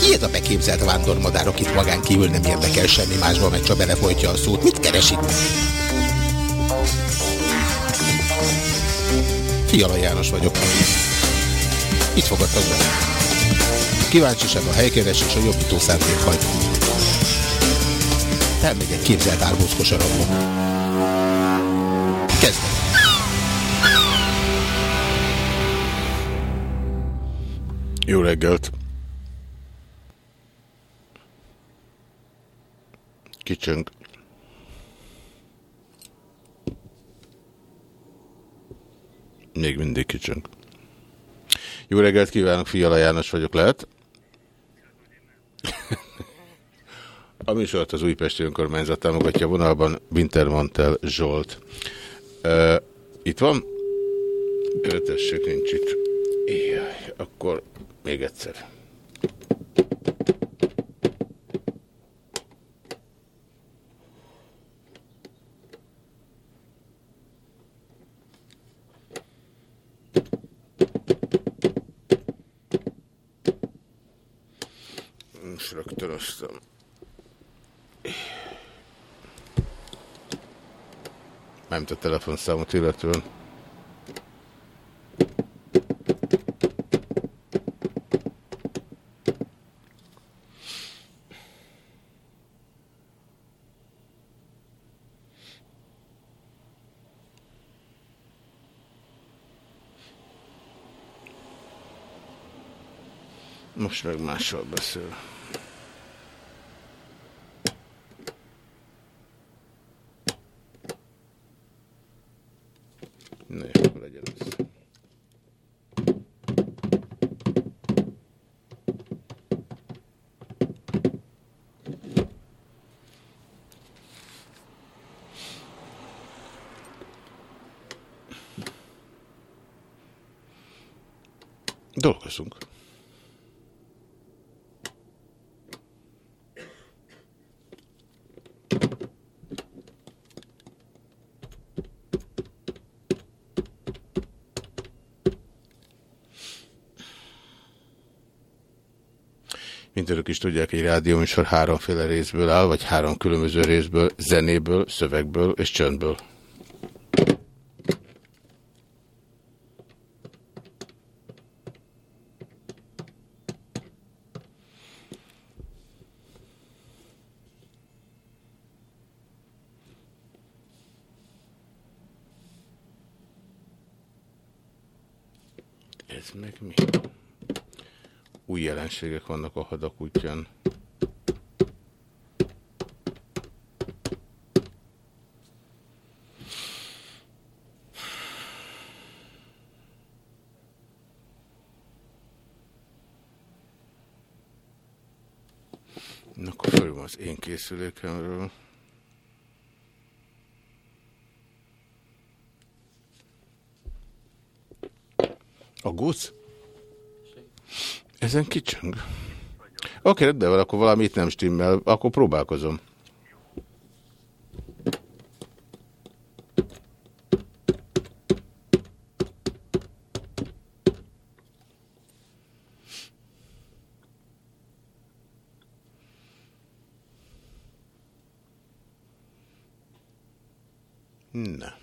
Ki ez a beképzelt vándormadár, akit magán kívül nem érdekel semmi másba, meg csak belefolytja a szót? Mit keresik? Fiala János vagyok. Itt fogadtak be. Kíváncsiság a helykeres és a jobbító szándék hagy. Elmegyek képzelt árbózkos arabba. Jó reggelt! Kicsönk. Még mindig kicsönk. Jó reggelt kívánok, Fiala János vagyok, lehet? A műsort az Újpesti Önkormányzat támogatja vonalban Wintermantel Zsolt. Uh, itt van? Tessék, nincs itt. Jaj, akkor még egyszer. Most rögtönöztem. Nem a telefonszámot illetően. Most meg mással beszél. Ne, akkor legyen ez. Dolgozunk. Mint önök is tudják, egy rádióműsor háromféle részből áll, vagy három különböző részből, zenéből, szövegből és csöndből. Ez meg mi? Új jelenségek vannak a hadak útján. Na, akkor az én készülékemről. A guc? Ezen kicsöng. Oké, okay, de akkor valami itt nem stimmel, akkor próbálkozom. Na.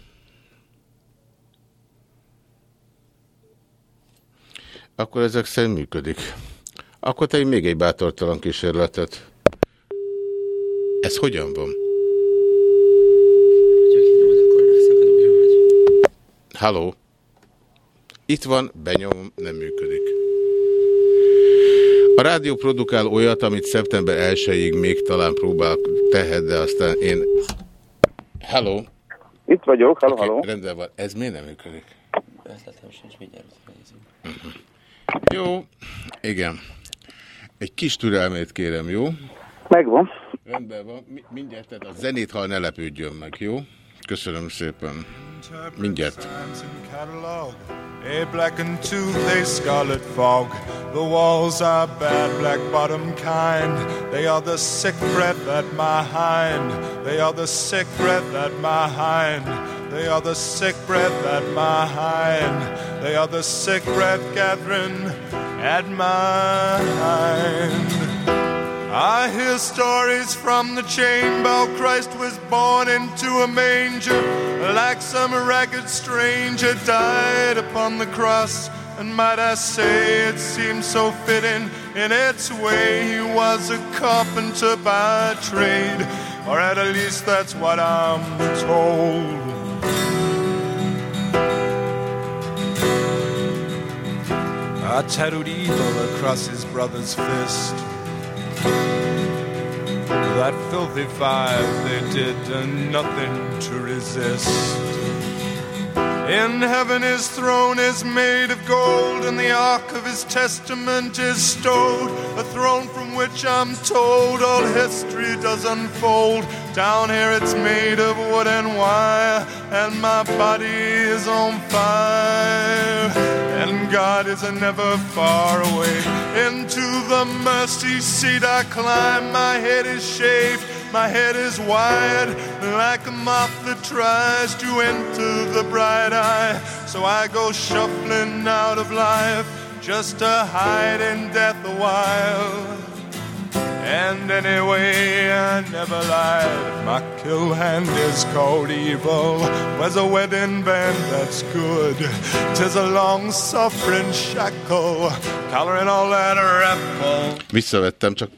Akkor ezek szerint működik. Akkor te még egy bátortalan kísérletet. Ez hogyan van? Halló? Itt van, benyomom, nem működik. A rádió produkál olyat, amit szeptember 1-ig még talán próbál tehet, de aztán én... Hello? Itt vagyok, halló, okay, halló. Rendben van, ez miért nem működik? Ötletem sincs, mindjárt. Uh -huh. Jó, igen. Egy kis türelmét kérem, jó? Megvan. Rendben van. Mi mindjárt, tehát a zenét, ha ne lepődjön meg, jó? Köszönöm szépen. Mindjárt. A black and tooth, a scarlet fog. The walls are bad, black bottom kind. They are the sick breath at my hind. They are the sick breath at my hind. They are the sick breath at my hind. They are the sick breath gathering at my hind. I hear stories from the chamber. Christ was born into a manger, like some ragged stranger died upon the cross. And might I say it seems so fitting in its way he was a carpenter by trade, or at least that's what I'm told. I tattooed evil across his brother's fist. That filthy five, they did nothing to resist. In heaven his throne is made of gold, and the ark of his testament is stowed. A throne from which I'm told all history does unfold. Down here it's made of wood and wire, and my body is on fire. And God is never far away. Into the mercy seat I climb, my head is shaved. My head is wide like a moth that tries to enter the bright eye. So I go shuffling out of life just to hide in death a while. And anyway, I never lied. My kill hand is called evil. Where's a wedding band that's good? Tis a long suffering shackle, coloring all that rapple. Visszavettem, csak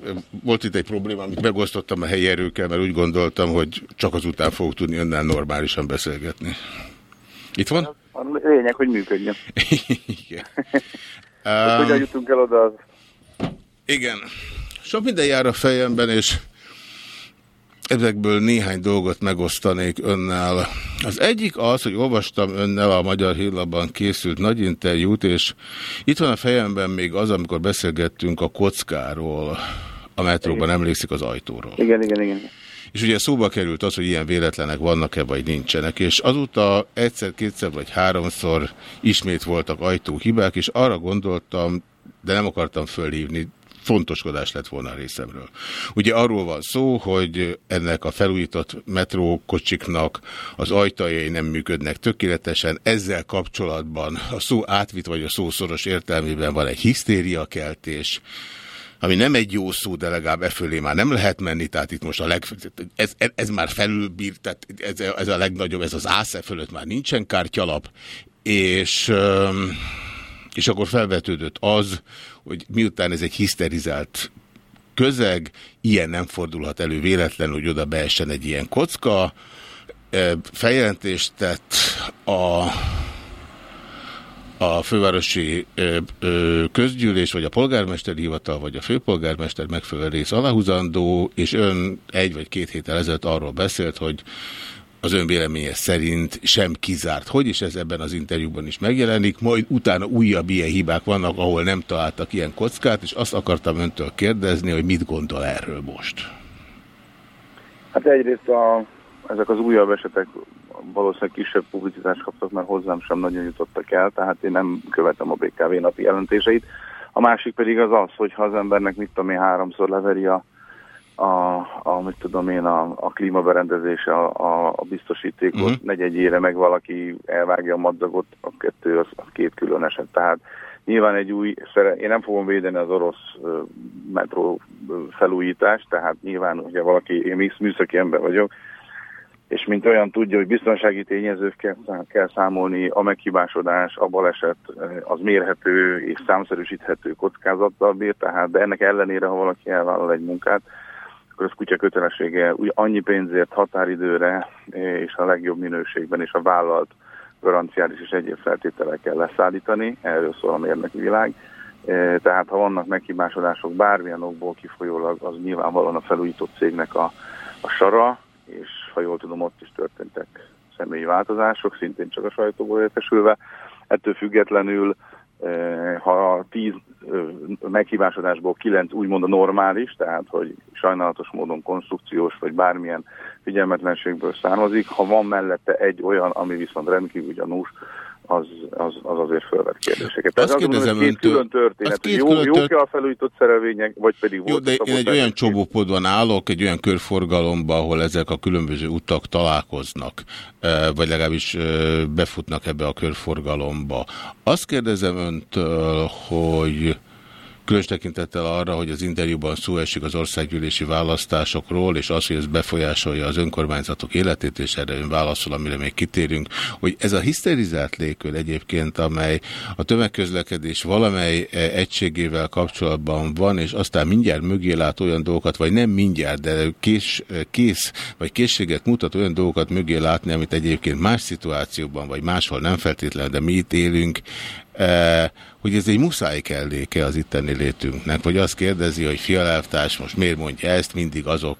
volt itt egy probléma, amit megosztottam a helyi erőkkel, mert úgy gondoltam, hogy csak azután fogok tudni önnel normálisan beszélgetni. Itt van? A lényeg, hogy működjön. Igen. Um, hogyan jutunk el oda? Az... Igen. Sok minden jár a fejemben, és ezekből néhány dolgot megosztanék önnel. Az egyik az, hogy olvastam önnel a Magyar Hírlapban készült nagy interjút, és itt van a fejemben még az, amikor beszélgettünk a kockáról, a metróban, igen. emlékszik az ajtóról. Igen, igen, igen. És ugye szóba került az, hogy ilyen véletlenek vannak-e, vagy nincsenek. És azóta egyszer, kétszer, vagy háromszor ismét voltak ajtóhibák, és arra gondoltam, de nem akartam fölhívni, fontoskodás lett volna a részemről. Ugye arról van szó, hogy ennek a felújított metrókocsiknak az ajtajai nem működnek tökéletesen, ezzel kapcsolatban a szó átvit vagy a szószoros értelmében van egy hisztériakeltés, ami nem egy jó szó, de legalább e fölé már nem lehet menni, tehát itt most a leg, ez, ez már felülbír, tehát ez, ez a legnagyobb, ez az ásze fölött már nincsen kártyalap, és, és akkor felvetődött az, hogy miután ez egy hiszterizált közeg, ilyen nem fordulhat elő véletlenül, hogy oda beessen egy ilyen kocka. Feljelentést tett a, a fővárosi közgyűlés, vagy a polgármesteri hivatal, vagy a főpolgármester megfelelő rész aláhuzandó, és ön egy vagy két héttel ezelőtt arról beszélt, hogy az ön véleménye szerint sem kizárt. Hogy is ez ebben az interjúban is megjelenik, majd utána újabb ilyen hibák vannak, ahol nem találtak ilyen kockát, és azt akartam öntől kérdezni, hogy mit gondol erről most. Hát egyrészt a, ezek az újabb esetek valószínűleg kisebb publicitást kaptak, mert hozzám sem nagyon jutottak el, tehát én nem követem a BKV napi jelentéseit. A másik pedig az az, hogy ha az embernek mit tudom én háromszor leveri a a, a mit tudom én, a, a klímaberendezése, a, a, a biztosítékot, uh-huh. negyedjére meg valaki elvágja a madzagot, a kettő az, az két külön eset. Tehát nyilván egy új, én nem fogom védeni az orosz metró felújítást, tehát nyilván ugye valaki, én műszaki ember vagyok, és mint olyan tudja, hogy biztonsági tényezőkkel kell számolni, a meghibásodás, a baleset az mérhető és számszerűsíthető kockázattal bír, tehát de ennek ellenére, ha valaki elvállal egy munkát, akkor az kutya kötelessége úgy annyi pénzért határidőre és a legjobb minőségben és a vállalt garanciális és egyéb feltételekkel leszállítani, erről szól a mérnöki világ. E, tehát ha vannak meghibásodások bármilyen okból kifolyólag, az nyilvánvalóan a felújított cégnek a, a sara, és ha jól tudom, ott is történtek személyi változások, szintén csak a sajtóból értesülve. Ettől függetlenül ha tíz meghívásodásból kilenc úgymond a normális, tehát hogy sajnálatos módon konstrukciós vagy bármilyen figyelmetlenségből származik, ha van mellette egy olyan, ami viszont rendkívül gyanús, az, az, az azért fölvet kérdéseket. Azt kérdezem két öntől, külön történet, két jó, jók-e a felújított szerelvények, vagy pedig jó, de én egy olyan csobópodban állok, egy olyan körforgalomba, ahol ezek a különböző utak találkoznak, vagy legalábbis befutnak ebbe a körforgalomba. Azt kérdezem öntől, hogy Különös tekintettel arra, hogy az interjúban szó esik az országgyűlési választásokról, és az, hogy ez befolyásolja az önkormányzatok életét, és erre ön válaszol, amire még kitérünk, hogy ez a hiszterizált légkör egyébként, amely a tömegközlekedés valamely e, egységével kapcsolatban van, és aztán mindjárt mögé lát olyan dolgokat, vagy nem mindjárt, de kés, kész, vagy készséget mutat olyan dolgokat mögé látni, amit egyébként más szituációban, vagy máshol nem feltétlenül, de mi itt élünk, e, hogy ez egy muszáj kelléke az itteni létünknek, vagy azt kérdezi, hogy fialelvtárs most miért mondja ezt, mindig azok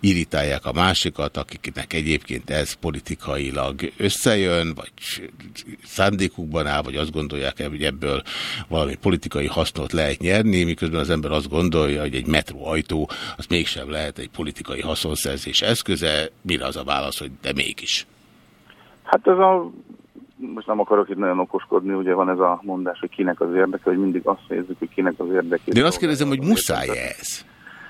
irritálják a másikat, akiknek egyébként ez politikailag összejön, vagy szándékukban áll, vagy azt gondolják, hogy ebből valami politikai hasznot lehet nyerni, miközben az ember azt gondolja, hogy egy metróajtó az mégsem lehet egy politikai haszonszerzés eszköze, mire az a válasz, hogy de mégis. Hát ez a most nem akarok itt nagyon okoskodni, ugye van ez a mondás, hogy kinek az érdeke, hogy mindig azt nézzük, hogy kinek az érdeke. De én azt kérdezem, hogy muszáj ez?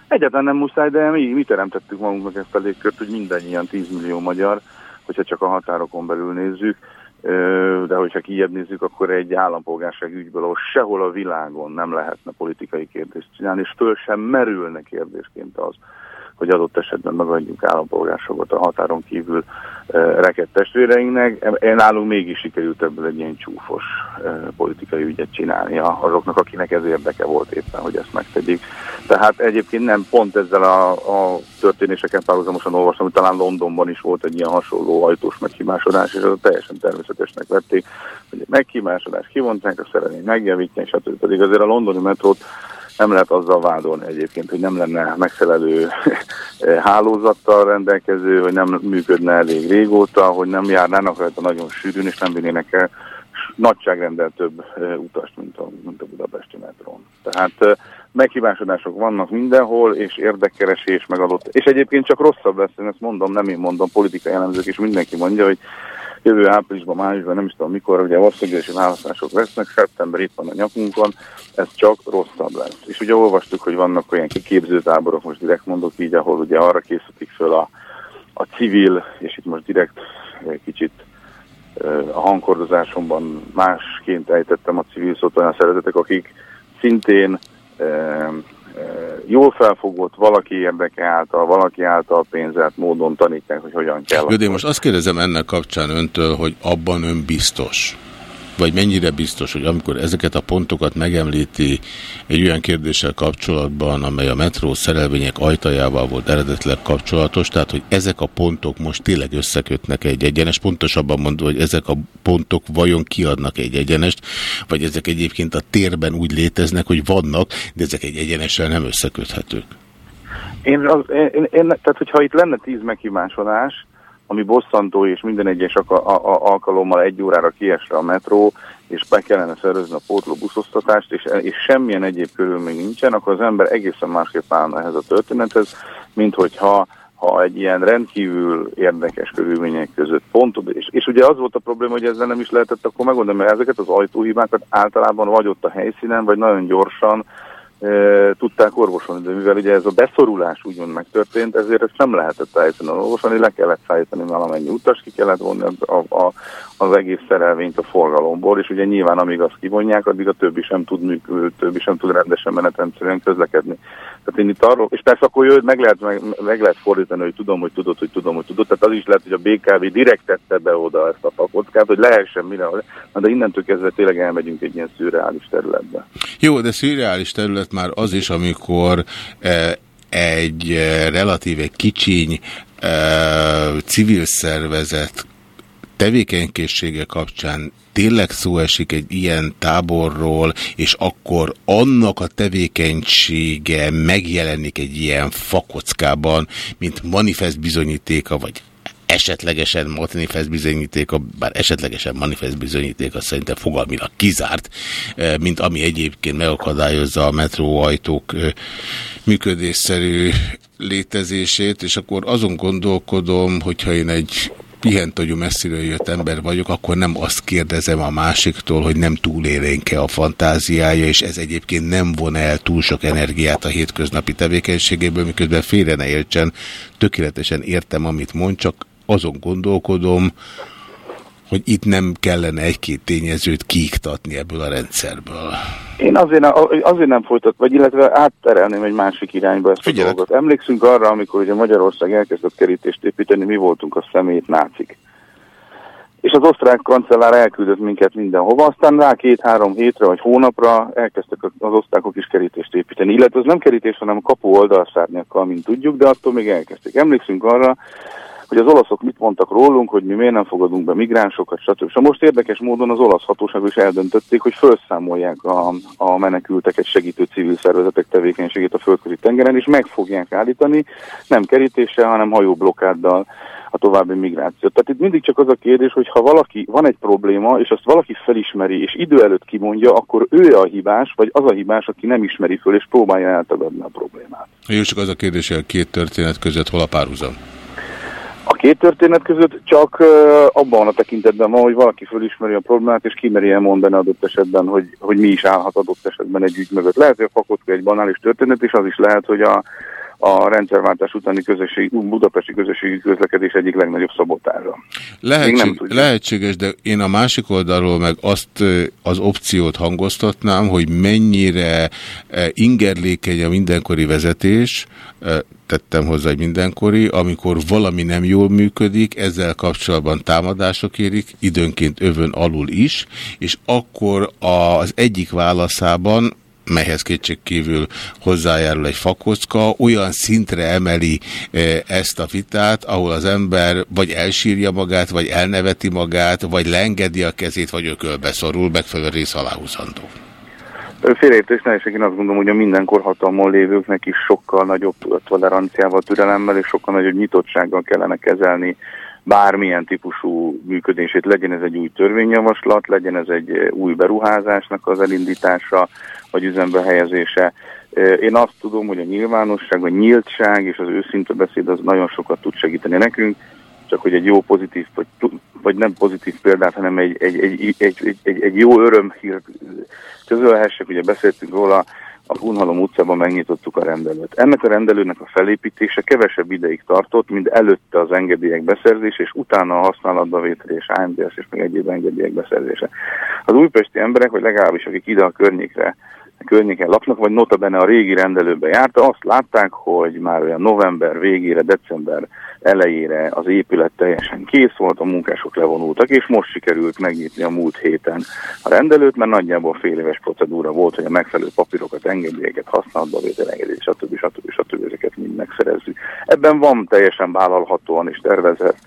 Egyáltalán nem muszáj, de mi, mi teremtettük magunknak ezt a légkört, hogy mindannyian 10 millió magyar, hogyha csak a határokon belül nézzük, de hogyha kijebb nézzük, akkor egy állampolgárság ügyből, ahol sehol a világon nem lehetne politikai kérdést csinálni, és föl sem merülne kérdésként az, hogy adott esetben megadjuk állampolgárságot a határon kívül reket testvéreinknek. Én nálunk mégis sikerült ebből egy ilyen csúfos politikai ügyet csinálnia azoknak, akinek ez érdeke volt éppen, hogy ezt megtegyék. Tehát egyébként nem pont ezzel a, a történéseken párhuzamosan olvastam, hogy talán Londonban is volt egy ilyen hasonló ajtós meghibásodás, és az teljesen természetesnek vették, hogy meghibásodás kivonták, a szerelmény megjavítják, stb. Pedig azért a londoni metrót nem lehet azzal vádolni egyébként, hogy nem lenne megfelelő hálózattal rendelkező, hogy nem működne elég régóta, hogy nem járnának rajta nagyon sűrűn, és nem vinnének el nagyságrendel több utast, mint a, mint a budapesti metrón. Tehát meghibásodások vannak mindenhol, és érdekkeresés megadott. És egyébként csak rosszabb lesz, én ezt mondom, nem én mondom, politikai elemzők, és mindenki mondja, hogy jövő áprilisban, májusban, nem is tudom mikor, ugye országgyűlési választások lesznek, szeptember itt van a nyakunkon, ez csak rosszabb lesz. És ugye olvastuk, hogy vannak olyan kiképzőtáborok, most direkt mondok így, ahol ugye arra készítik föl a, a civil, és itt most direkt kicsit a hangkordozásomban másként ejtettem a civil szót olyan szeretetek, akik szintén jól felfogott valaki érdeke által, valaki által pénzelt módon tanítják, hogy hogyan kell. Jó, de én most azt kérdezem ennek kapcsán öntől, hogy abban ön biztos, vagy mennyire biztos, hogy amikor ezeket a pontokat megemlíti egy olyan kérdéssel kapcsolatban, amely a metró szerelvények ajtajával volt eredetileg kapcsolatos, tehát hogy ezek a pontok most tényleg összekötnek egy egyenes, pontosabban mondva, hogy ezek a pontok vajon kiadnak egy egyenest, vagy ezek egyébként a térben úgy léteznek, hogy vannak, de ezek egy egyenessel nem összeköthetők. Én, az, én, én, tehát hogyha itt lenne tíz meghibásodás, ami bosszantó, és minden egyes alkalommal egy órára kiesre a metró, és be kellene szerezni a pótló buszosztatást, és, és semmilyen egyéb körülmény nincsen, akkor az ember egészen másképp állna ehhez a történethez, mint hogyha ha egy ilyen rendkívül érdekes körülmények között pont, és, és ugye az volt a probléma, hogy ezzel nem is lehetett akkor megoldani, mert ezeket az ajtóhibákat általában vagy ott a helyszínen, vagy nagyon gyorsan tudták orvosolni, de mivel ugye ez a beszorulás úgymond megtörtént, ezért ezt nem lehetett helyszínen orvosolni, le kellett szállítani valamennyi utas, ki kellett vonni a, a, az egész szerelvényt a forgalomból, és ugye nyilván amíg azt kivonják, addig a többi sem tud többi sem tud rendesen menetrendszerűen közlekedni. Tehát én itt arról, és persze akkor jöjjön, meg lehet, meg, meg lehet fordítani, hogy tudom, hogy tudod, hogy tudom, hogy tudod. Tehát az is lehet, hogy a BKV direkt tette be oda ezt a pakockát, hogy lehessen mire, de innentől kezdve tényleg elmegyünk egy ilyen szürreális területbe. Jó, de szürreális terület már az is, amikor eh, egy eh, relatíve kicsiny eh, civil szervezet tevékenykészsége kapcsán tényleg szó esik egy ilyen táborról, és akkor annak a tevékenysége megjelenik egy ilyen fakockában, mint manifest bizonyítéka, vagy esetlegesen manifest bizonyítéka, bár esetlegesen manifest bizonyítéka szerintem fogalmilag kizárt, mint ami egyébként megakadályozza a metróajtók működésszerű létezését, és akkor azon gondolkodom, hogyha én egy pihentogyú messziről jött ember vagyok, akkor nem azt kérdezem a másiktól, hogy nem túlélénke a fantáziája, és ez egyébként nem von el túl sok energiát a hétköznapi tevékenységéből, miközben félre ne értsen, tökéletesen értem, amit mond, csak azon gondolkodom, hogy itt nem kellene egy-két tényezőt kiiktatni ebből a rendszerből. Én azért, azért nem folytat, vagy illetve átterelném egy másik irányba ezt Figyelek. a dolgot. Emlékszünk arra, amikor ugye Magyarország elkezdett kerítést építeni, mi voltunk a szemét nácik. És az osztrák kancellár elküldött minket mindenhova, aztán rá két-három hétre vagy hónapra elkezdtek az osztrákok is kerítést építeni. Illetve az nem kerítés, hanem a kapu oldalszárnyakkal, mint tudjuk, de attól még elkezdték. Emlékszünk arra, hogy az olaszok mit mondtak rólunk, hogy mi miért nem fogadunk be migránsokat, stb. És most érdekes módon az olasz hatóságok is eldöntötték, hogy felszámolják a, a menekülteket segítő civil szervezetek tevékenységét a földközi tengeren, és meg fogják állítani, nem kerítéssel, hanem hajóblokkáddal a további migrációt. Tehát itt mindig csak az a kérdés, hogy ha valaki van egy probléma, és azt valaki felismeri, és idő előtt kimondja, akkor ő a hibás, vagy az a hibás, aki nem ismeri föl, és próbálja eltagadni a problémát. Jó, csak az a kérdés, hogy a két történet között hol a párhuzam? A két történet között csak abban a tekintetben van, hogy valaki fölismeri a problémát, és kimeri elmondani adott esetben, hogy, hogy mi is állhat adott esetben egy ügy mögött. Lehet, hogy a fakotka egy banális történet, és az is lehet, hogy a, a rendszerváltás utáni közösség, budapesti közösségi közlekedés egyik legnagyobb szabotára. Lehetség, lehetséges, de én a másik oldalról meg azt az opciót hangoztatnám, hogy mennyire ingerlékeny a mindenkori vezetés, tettem hozzá egy mindenkori, amikor valami nem jól működik, ezzel kapcsolatban támadások érik, időnként övön alul is, és akkor az egyik válaszában melyhez kétségkívül hozzájárul egy fakocka, olyan szintre emeli ezt a vitát, ahol az ember vagy elsírja magát, vagy elneveti magát, vagy leengedi a kezét, vagy ökölbe szorul, megfelelő rész aláhúzandó. Félreértés nehézség, én azt gondolom, hogy a mindenkor hatalmon lévőknek is sokkal nagyobb toleranciával, türelemmel és sokkal nagyobb nyitottsággal kellene kezelni bármilyen típusú működését, legyen ez egy új törvényjavaslat, legyen ez egy új beruházásnak az elindítása, vagy üzembe helyezése. Én azt tudom, hogy a nyilvánosság, a nyíltság és az őszinte beszéd az nagyon sokat tud segíteni nekünk, csak hogy egy jó pozitív, vagy, vagy nem pozitív példát, hanem egy, egy, egy, egy, egy, egy, egy jó örömhír közölhessek, ugye beszéltünk róla, a Hunhalom utcában megnyitottuk a rendelőt. Ennek a rendelőnek a felépítése kevesebb ideig tartott, mint előtte az engedélyek beszerzése, és utána a használatba vétel és AMDS és meg egyéb engedélyek beszerzése. Az újpesti emberek, vagy legalábbis akik ide a környékre környéken laknak, vagy notabene a régi rendelőbe járta, azt látták, hogy már olyan november végére, december elejére az épület teljesen kész volt, a munkások levonultak, és most sikerült megnyitni a múlt héten a rendelőt, mert nagyjából fél éves procedúra volt, hogy a megfelelő papírokat, engedélyeket, használatba vétel engedélyt, stb. stb. stb. ezeket mind megszerezzük. Ebben van teljesen vállalhatóan és tervezett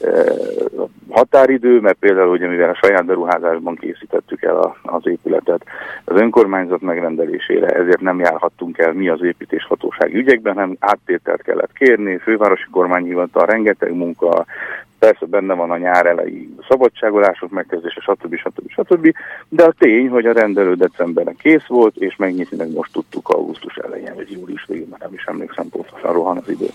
eh, határidő, mert például ugye mivel a saját beruházásban készítettük el a, az épületet az önkormányzat megrendelésére, ezért nem járhattunk el mi az építéshatóság ügyekben, hanem áttételt kellett kérni, fővárosi kormányhivatal, rengeteg munka, Persze benne van a nyár elejé szabadságolások megkezdése, stb. stb. stb. De a tény, hogy a rendelő decemberben kész volt, és megnyitni meg most tudtuk augusztus elején, vagy július végén, mert nem is emlékszem pontosan, rohan az idő.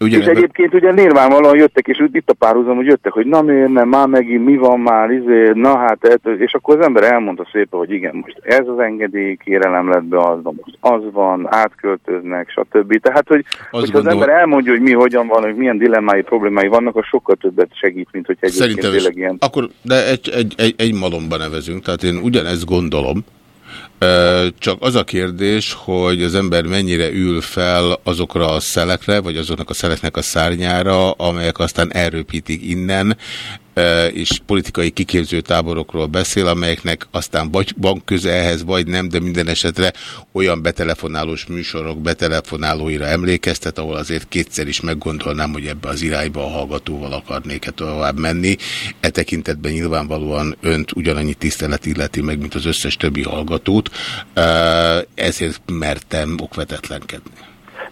Ugyan és ebben... egyébként ugye nyilvánvalóan jöttek, és itt a párhuzam, hogy jöttek, hogy na miért nem, már megint mi van már, izé, na hát, és akkor az ember elmondta szépen, hogy igen, most ez az engedély, kérelem lett be, az van, most az van, átköltöznek, stb. Tehát, hogy, az, az ember elmondja, hogy mi hogyan van, hogy milyen dilemmái, problémái vannak, a sokkal többet segít, mint hogy egyébként Szerintem tényleg ilyen... Akkor, de egy, egy, egy, egy malomba nevezünk, tehát én ugyanezt gondolom, csak az a kérdés, hogy az ember mennyire ül fel azokra a szelekre, vagy azoknak a szeleknek a szárnyára, amelyek aztán elröpítik innen, és politikai kiképző táborokról beszél, amelyeknek aztán vagy van köze ehhez, vagy nem, de minden esetre olyan betelefonálós műsorok betelefonálóira emlékeztet, ahol azért kétszer is meggondolnám, hogy ebbe az irányba a hallgatóval akarnék-e tovább menni. E tekintetben nyilvánvalóan önt ugyanannyi tisztelet illeti meg, mint az összes többi hallgatót, ezért mertem okvetetlenkedni.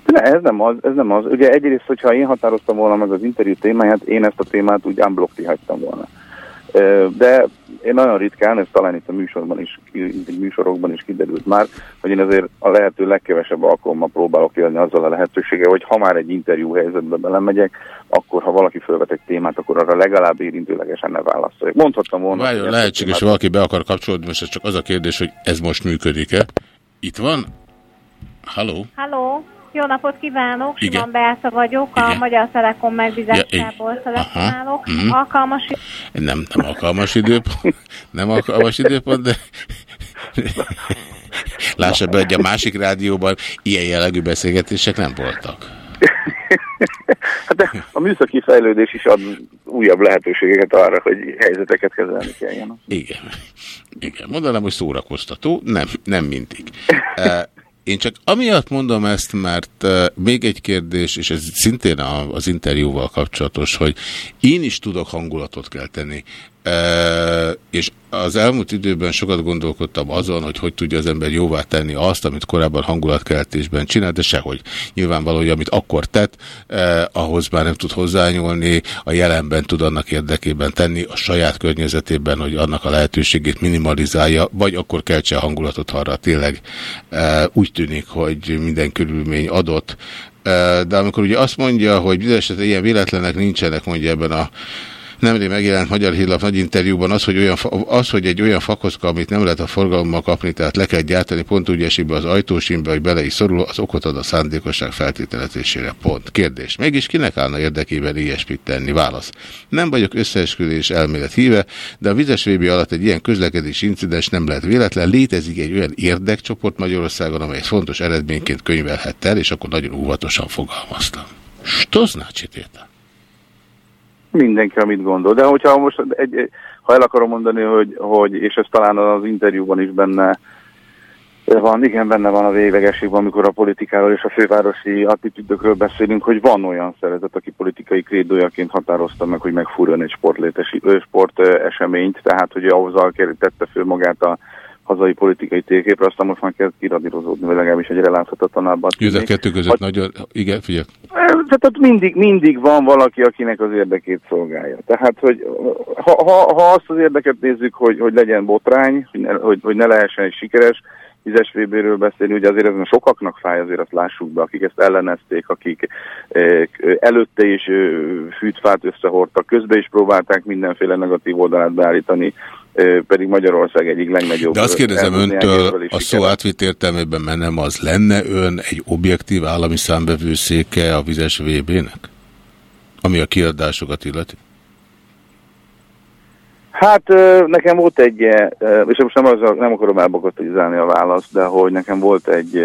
De ez nem az, ez nem az. Ugye egyrészt, hogyha én határoztam volna meg az interjú témáját, én ezt a témát úgy unblockti hagytam volna. De én nagyon ritkán, ez talán itt a műsorban is, műsorokban is kiderült már, hogy én azért a lehető legkevesebb alkalommal próbálok élni azzal a lehetőséggel, hogy ha már egy interjú helyzetbe belemegyek, akkor ha valaki felvet egy témát, akkor arra legalább érintőlegesen ne válaszoljak. Mondhattam volna. Várjon, lehetséges, hogy valaki be akar kapcsolódni, most csak az a kérdés, hogy ez most működik-e. Itt van? Halló? Halló? Jó napot kívánok, Igen. Simon Beáta vagyok, Igen. a Magyar Telekom megbízásából ja, telefonálok. Mm. Alkalmas Nem, nem alkalmas időpont, nem alkalmas időpont, de lássa be, hogy a másik rádióban ilyen jellegű beszélgetések nem voltak. hát de a műszaki fejlődés is ad újabb lehetőségeket arra, hogy helyzeteket kezelni kelljen. Igen. Igen, mondanám, hogy szórakoztató, nem, nem mindig. Én csak amiatt mondom ezt, mert uh, még egy kérdés, és ez szintén a, az interjúval kapcsolatos, hogy én is tudok hangulatot kelteni. És az elmúlt időben sokat gondolkodtam azon, hogy hogy tudja az ember jóvá tenni azt, amit korábban hangulatkeltésben csinált, de sehogy. Nyilvánvaló, hogy amit akkor tett, eh, ahhoz már nem tud hozzányúlni, a jelenben tud annak érdekében tenni, a saját környezetében, hogy annak a lehetőségét minimalizálja, vagy akkor keltse a hangulatot arra tényleg eh, úgy tűnik, hogy minden körülmény adott. Eh, de amikor ugye azt mondja, hogy bizonyos ilyen véletlenek nincsenek, mondja ebben a nemrég megjelent Magyar Hírlap nagy interjúban az, hogy, olyan, az, hogy egy olyan fakocka, amit nem lehet a forgalommal kapni, tehát le kell gyártani, pont úgy esik be az ajtósimbe, hogy bele is szorul, az okot ad a szándékosság feltételezésére. Pont. Kérdés. Mégis kinek állna érdekében ilyesmit tenni? Válasz. Nem vagyok összeesküvés elmélet híve, de a vizes VB alatt egy ilyen közlekedési incidens nem lehet véletlen. Létezik egy olyan érdekcsoport Magyarországon, amely fontos eredményként könyvelhet el, és akkor nagyon óvatosan fogalmaztam. Stoznácsi tétel mindenki, amit gondol. De hogyha most egy, ha el akarom mondani, hogy, hogy és ez talán az interjúban is benne van, igen, benne van a véglegességben, amikor a politikáról és a fővárosi attitűdökről beszélünk, hogy van olyan szervezet, aki politikai krédójaként határozta meg, hogy megfúrjon egy sportlétesi, sport eseményt, tehát hogy ahhoz tette fő magát a hazai politikai térképre, aztán most már kezd kiradírozódni, vagy legalábbis egyre láthatatlanabb. Jó, a kettő között hogy, nagyon, igen, figyelj. Tehát mindig, mindig van valaki, akinek az érdekét szolgálja. Tehát, hogy ha, ha, ha azt az érdeket nézzük, hogy, hogy legyen botrány, hogy ne, hogy, hogy ne lehessen egy sikeres, vizes VB-ről beszélni, ugye azért ezen sokaknak fáj, azért azt lássuk be, akik ezt ellenezték, akik eh, előtte is eh, fűtfát összehordtak, közben is próbálták mindenféle negatív oldalát beállítani pedig Magyarország egyik legnagyobb... De azt kérdezem öntől, a szó átvitt értelmében, mert nem az lenne ön egy objektív állami számbevőszéke a vizes VB-nek? Ami a kiadásokat illeti? Hát nekem volt egy, és most nem, az, nem akarom elbakatizálni a választ, de hogy nekem volt egy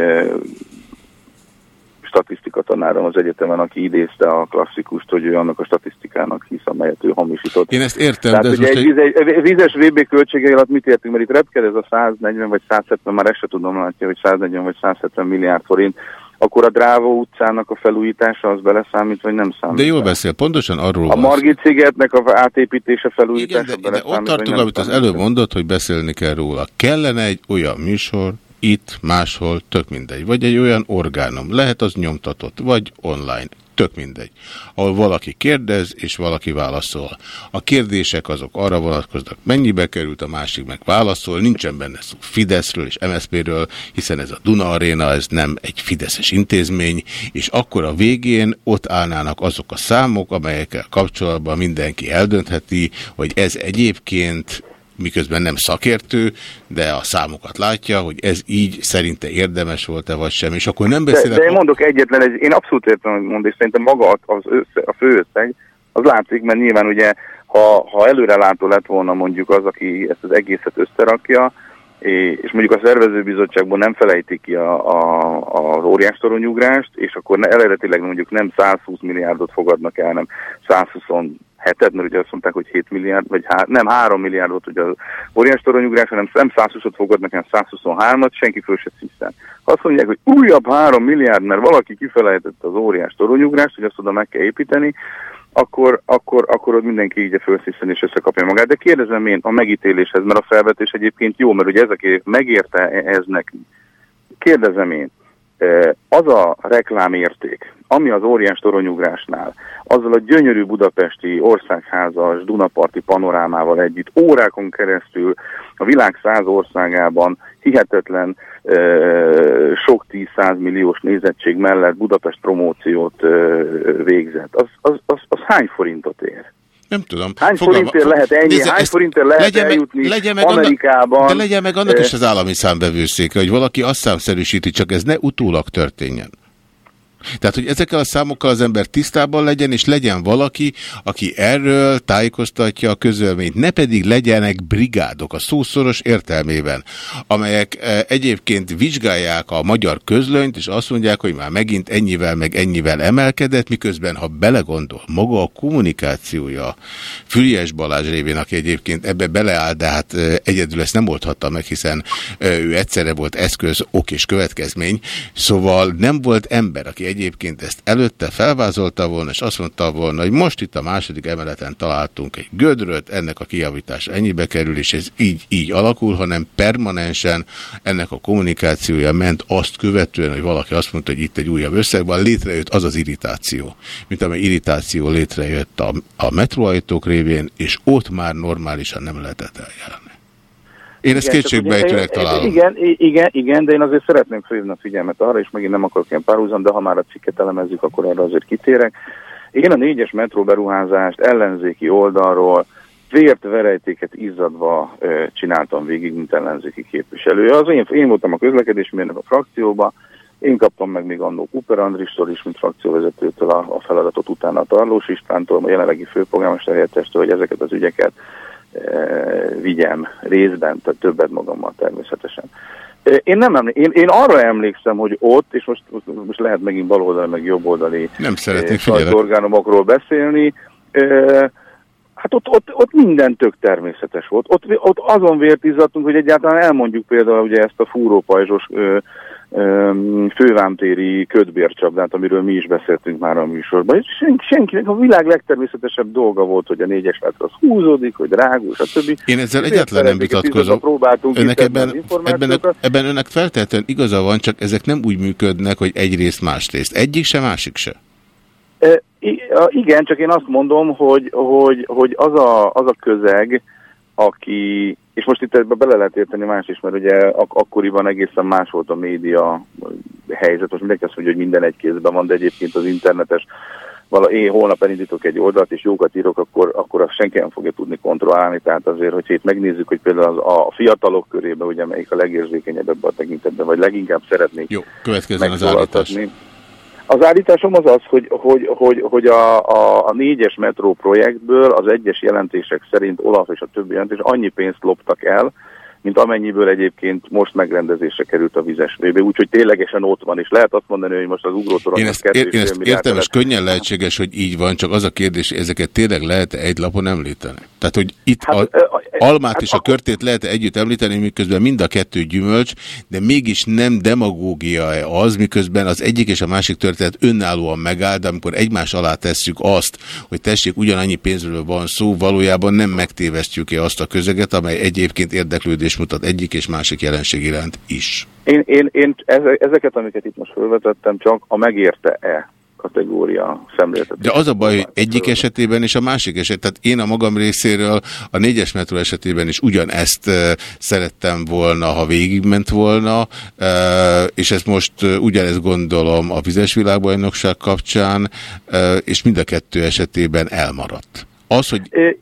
statisztika tanárom az egyetemen, aki idézte a klasszikust, hogy ő annak a statisztikának hisz, amelyet ő hamisított. Én ezt értem, Tehát, de ez most egy, egy... egy vízes VB költségei alatt mit értünk, mert itt repked ez a 140 vagy 170, már ezt se tudom látja, hogy 140 vagy 170 milliárd forint, akkor a Drávó utcának a felújítása az beleszámít, vagy nem számít? De jól beszél, pontosan arról A Margit szigetnek a átépítése, felújítása Igen, de, de ott tartunk, amit az előbb mondott, hogy beszélni kell róla. Kellene egy olyan műsor, itt, máshol, tök mindegy. Vagy egy olyan orgánum, lehet az nyomtatott, vagy online, tök mindegy. Ahol valaki kérdez, és valaki válaszol. A kérdések azok arra vonatkoznak, mennyibe került, a másik meg válaszol, nincsen benne szó Fideszről és MSZP-ről, hiszen ez a Duna Arena, ez nem egy Fideszes intézmény, és akkor a végén ott állnának azok a számok, amelyekkel kapcsolatban mindenki eldöntheti, hogy ez egyébként miközben nem szakértő, de a számokat látja, hogy ez így szerinte érdemes volt-e vagy sem, és akkor nem beszélek... De, de én mondok egyetlen, egy, én abszolút értem, hogy mond, és szerintem maga az össze, a főösszeg, az látszik, mert nyilván ugye, ha, ha előrelátó lett volna mondjuk az, aki ezt az egészet összerakja, és mondjuk a szervezőbizottságból nem felejtik ki a, a, az óriás toronyugrást, és akkor ne, eredetileg mondjuk nem 120 milliárdot fogadnak el, hanem 120 hetet, mert ugye azt mondták, hogy 7 milliárd, vagy há, nem 3 milliárd volt ugye az óriás toronyugrás, hanem nem 120-ot fogad nekem 123-at, senki föl se sziszen. Azt mondják, hogy újabb 3 milliárd, mert valaki kifelejtett az óriás toronyugrást, hogy azt oda meg kell építeni, akkor, akkor, akkor ott mindenki így fölsziszen és összekapja magát. De kérdezem én a megítéléshez, mert a felvetés egyébként jó, mert ugye ezek megérte ez neki. Kérdezem én, Az a reklámérték, ami az óriás toronyugrásnál, azzal a gyönyörű budapesti országházas Dunaparti panorámával együtt órákon keresztül a világ száz országában hihetetlen sok tíz milliós nézettség mellett Budapest promóciót végzett. Az, az, az, az hány forintot ér? Nem tudom. Hány Fogalma, forintért lehet ennyi? Nézze, hány forintért lehet legyen eljutni legyen meg Amerikában? Annak, de legyen meg annak is az állami számbevőszékre, hogy valaki azt számszerűsíti, csak ez ne utólag történjen. Tehát, hogy ezekkel a számokkal az ember tisztában legyen, és legyen valaki, aki erről tájékoztatja a közölményt. Ne pedig legyenek brigádok a szószoros értelmében, amelyek e, egyébként vizsgálják a magyar közlönyt, és azt mondják, hogy már megint ennyivel meg ennyivel emelkedett, miközben, ha belegondol, maga a kommunikációja Füriás Balázs révén, aki egyébként ebbe beleáll, de hát e, egyedül ezt nem oldhatta meg, hiszen e, ő egyszerre volt eszköz, ok és következmény, szóval nem volt ember, aki egyébként ezt előtte felvázolta volna, és azt mondta volna, hogy most itt a második emeleten találtunk egy gödröt, ennek a kijavítás ennyibe kerül, és ez így, így alakul, hanem permanensen ennek a kommunikációja ment azt követően, hogy valaki azt mondta, hogy itt egy újabb összeg van, létrejött az az irritáció, mint amely irritáció létrejött a, a metróajtók révén, és ott már normálisan nem lehetett eljárni. Én ezt kétségbejtőnek találom. Igen, igen, igen, de én azért szeretném felhívni a figyelmet arra, és megint nem akarok ilyen párhuzam, de ha már a cikket elemezzük, akkor arra azért kitérek. Én a négyes metró beruházást ellenzéki oldalról vért verejtéket izzadva ö, csináltam végig, mint ellenzéki képviselő. Az én, én voltam a közlekedésmérnök a frakcióba, én kaptam meg még annó Cooper Andristól is, mint frakcióvezetőtől a, a feladatot utána a Tarlós Istvántól, a jelenlegi főpolgármester helyettestől, hogy ezeket az ügyeket vigyem részben, tehát többet magammal természetesen. Én, nem emlé én, én arra emlékszem, hogy ott, és most, most lehet megint baloldali, meg jobboldali nem szeretnék orgánumokról beszélni, hát ott, ott, ott minden tök természetes volt. Ott, ott azon vért izzadtunk, hogy egyáltalán elmondjuk például ugye ezt a fúrópajzsos fővámtéri ködbércsapdát, amiről mi is beszéltünk már a műsorban. És senki, senkinek a világ legtermészetesebb dolga volt, hogy a négyes metr az húzódik, hogy drágul, stb. Én ezzel egyáltalán nem vitatkozom. Önnek ebben, ebben, ebben önnek feltétlenül igaza van, csak ezek nem úgy működnek, hogy egyrészt másrészt. Egyik se, másik se. E, igen, csak én azt mondom, hogy, hogy, hogy az, a, az a közeg, aki, és most itt ebbe bele lehet érteni más is, mert ugye ak akkoriban egészen más volt a média helyzet, most mindenki azt mondja, hogy minden egy kézben van, de egyébként az internetes, vala, én holnap elindítok egy oldalt, és jókat írok, akkor, akkor azt senki nem fogja tudni kontrollálni, tehát azért, hogyha itt megnézzük, hogy például az, a fiatalok körében, ugye melyik a legérzékenyebb ebben a tekintetben, vagy leginkább szeretnék Jó, következzen az állítás. Az állításom az az, hogy, hogy, hogy, hogy a, a, a négyes metró projektből az egyes jelentések szerint Olaf és a többi jelentés annyi pénzt loptak el, mint amennyiből egyébként most megrendezésre került a vizes VB, úgyhogy ténylegesen ott van, és lehet azt mondani, hogy most az ugrótoron... Én ezt, ér, én ezt értem, és könnyen lehetséges, hogy így van, csak az a kérdés, ezeket tényleg lehet -e egy lapon említeni? Tehát, hogy itt hát, a, a, almát hát, és a körtét lehet -e együtt említeni, miközben mind a kettő gyümölcs, de mégis nem demagógia -e az, miközben az egyik és a másik történet önállóan megáll, de amikor egymás alá tesszük azt, hogy tessék, ugyanannyi pénzről van szó, valójában nem megtévesztjük-e azt a közeget, amely egyébként érdeklődés érdeklődés mutat egyik és másik jelenség iránt is. Én, én, én ezeket, amiket itt most felvetettem, csak a megérte-e kategória szemléltetés. De az a baj, hogy egyik esetében és a másik eset, tehát én a magam részéről a négyes metró esetében is ugyanezt uh, szerettem volna, ha végigment volna, és ezt most uh, ugyanezt gondolom a vizes világbajnokság kapcsán, és mind a kettő esetében elmaradt. Az, hogy... É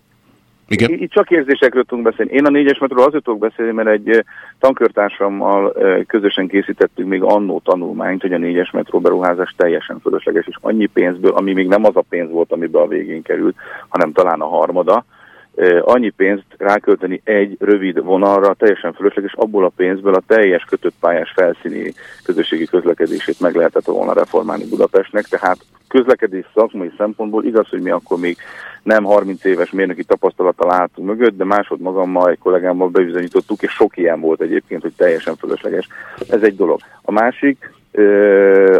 igen. Itt csak érzésekről tudunk beszélni. Én a négyes metról azért tudok beszélni, mert egy eh, tankörtársammal eh, közösen készítettünk még annó tanulmányt, hogy a négyes metró beruházás teljesen fölösleges, és annyi pénzből, ami még nem az a pénz volt, amiben a végén került, hanem talán a harmada, annyi pénzt rákölteni egy rövid vonalra, teljesen fölösleges, abból a pénzből a teljes kötött pályás felszíni közösségi közlekedését meg lehetett volna reformálni Budapestnek, tehát közlekedés szakmai szempontból igaz, hogy mi akkor még nem 30 éves mérnöki tapasztalattal álltunk mögött, de másod magammal, egy kollégámmal bebizonyítottuk, és sok ilyen volt egyébként, hogy teljesen fölösleges. Ez egy dolog. A másik,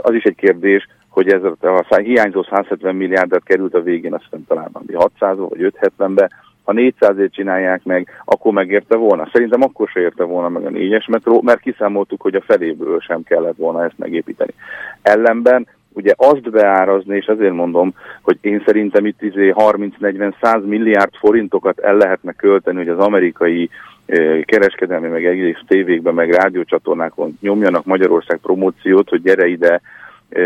az is egy kérdés, hogy ez a hiányzó 170 milliárdat került a végén, azt hiszem talán 600 vagy 570-be, ha 400-ért csinálják meg, akkor megérte volna. Szerintem akkor se érte volna meg a négyes metró, mert kiszámoltuk, hogy a feléből sem kellett volna ezt megépíteni. Ellenben ugye azt beárazni, és ezért mondom, hogy én szerintem itt 30-40-100 izé milliárd forintokat el lehetne költeni, hogy az amerikai kereskedelmi, meg egész tévékben, meg rádiócsatornákon nyomjanak Magyarország promóciót, hogy gyere ide e,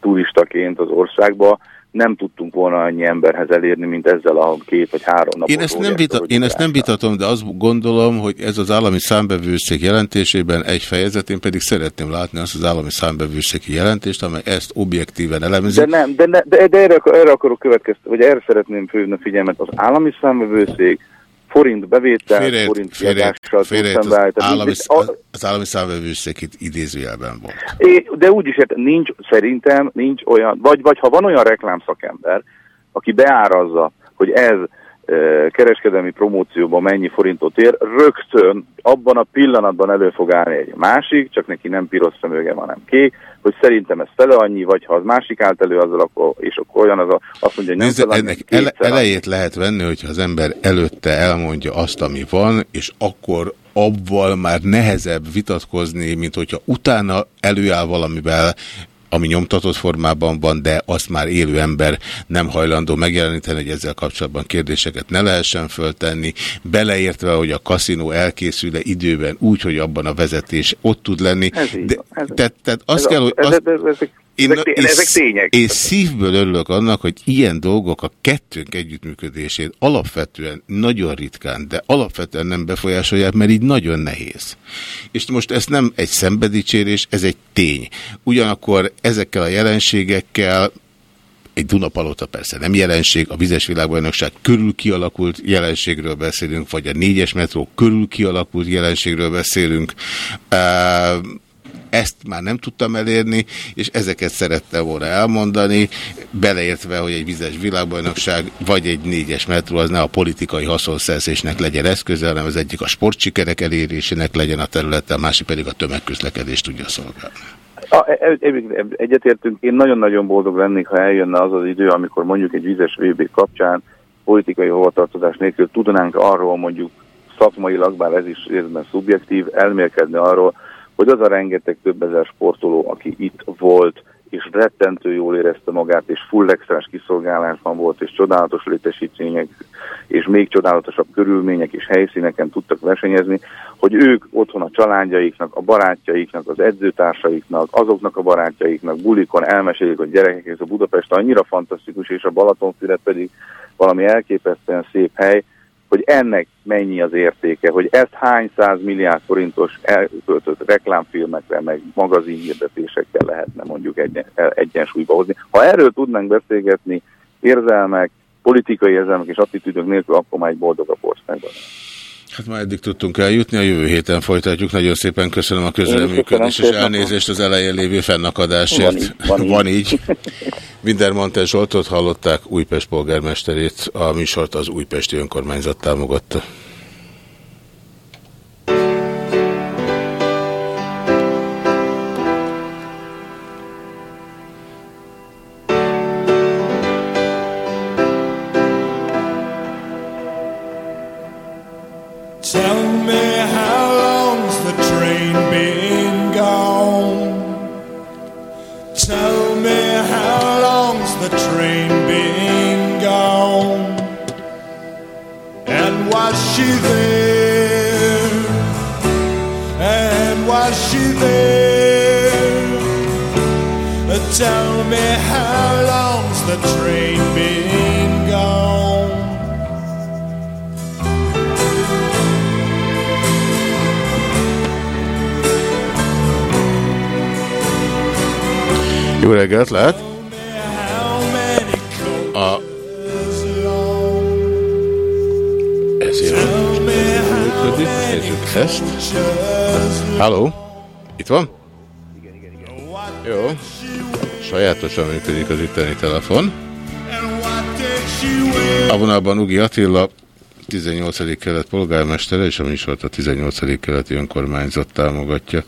turistaként az országba, nem tudtunk volna annyi emberhez elérni, mint ezzel a két vagy három napot. Én ezt nem, vita, én ezt nem vitatom, de azt gondolom, hogy ez az állami számbevőszék jelentésében egy fejezet, én pedig szeretném látni azt az állami számbevőszéki jelentést, amely ezt objektíven elemzi. De nem, de, ne, de, de erre, erre akarok következtetni, vagy erre szeretném főzni a figyelmet. Az állami számbevőszék forint bevétel, félrejét, forint kiadással tudtam beállítani. Az, állami, az, az állami számvevőszék itt idézőjelben volt. É, de úgy is érte, nincs, szerintem nincs olyan, vagy, vagy ha van olyan reklámszakember, aki beárazza, hogy ez kereskedelmi promócióban mennyi forintot ér, rögtön abban a pillanatban elő fog állni egy másik, csak neki nem piros szemüge, hanem kék, hogy szerintem ez fele annyi, vagy ha az másik állt elő azzal, akkor, és akkor olyan az a, azt mondja, hogy nem Nézze, ennek ele, elejét lehet venni, hogyha az ember előtte elmondja azt, ami van, és akkor abban már nehezebb vitatkozni, mint hogyha utána előáll valamivel, ami nyomtatott formában van, de azt már élő ember nem hajlandó megjeleníteni, hogy ezzel kapcsolatban kérdéseket ne lehessen föltenni, beleértve, hogy a kaszinó elkészül-e időben úgy, hogy abban a vezetés ott tud lenni. Ez így, de, ez tehát, tehát azt ez kell, hogy... Azt, ez, ez, ez, én, ezek, és, ezek tények. És szívből örülök annak, hogy ilyen dolgok a kettőnk együttműködését alapvetően nagyon ritkán, de alapvetően nem befolyásolják, mert így nagyon nehéz. És most ez nem egy szembedicsérés, ez egy tény. Ugyanakkor ezekkel a jelenségekkel egy Dunapalota persze nem jelenség, a vizes világbajnokság körül kialakult jelenségről beszélünk, vagy a négyes metró körül kialakult jelenségről beszélünk. Ezt már nem tudtam elérni, és ezeket szerette volna elmondani, beleértve, hogy egy vizes világbajnokság vagy egy négyes metró az ne a politikai haszonszerzésnek legyen eszköze, hanem az egyik a sportsikerek elérésének legyen a területe, a másik pedig a tömegközlekedést tudja szolgálni. E, e, egyetértünk, én nagyon-nagyon boldog lennék, ha eljönne az az idő, amikor mondjuk egy vizes VB kapcsán politikai hovatartozás nélkül tudnánk arról mondjuk szakmailag, bár ez is részben szubjektív, elmélkedni arról, hogy az a rengeteg több ezer sportoló, aki itt volt, és rettentő jól érezte magát, és full extrás kiszolgálásban volt, és csodálatos létesítmények, és még csodálatosabb körülmények és helyszíneken tudtak versenyezni, hogy ők otthon a családjaiknak, a barátjaiknak, az edzőtársaiknak, azoknak a barátjaiknak bulikon elmesélik, hogy gyerekek, ez a Budapest annyira fantasztikus, és a Balatonfüred pedig valami elképesztően szép hely, hogy ennek mennyi az értéke, hogy ezt hány száz milliárd forintos elköltött reklámfilmekre, meg magazinhirdetésekkel lehetne mondjuk egyen, egyensúlyba hozni. Ha erről tudnánk beszélgetni érzelmek, politikai érzelmek és attitűdök nélkül, akkor már egy boldogabb országban. Hát már eddig tudtunk eljutni, a jövő héten folytatjuk. Nagyon szépen köszönöm a közreműködést, és elnézést az elején lévő fennakadásért. Van így. Van így. Wintermantel Zsoltot hallották, Újpest polgármesterét, a műsort az Újpesti Önkormányzat támogatta. Sajátosan működik az itteni telefon. A vonalban Ugi Attila, 18. kelet polgármestere, és a műsort a 18. keleti önkormányzat támogatja.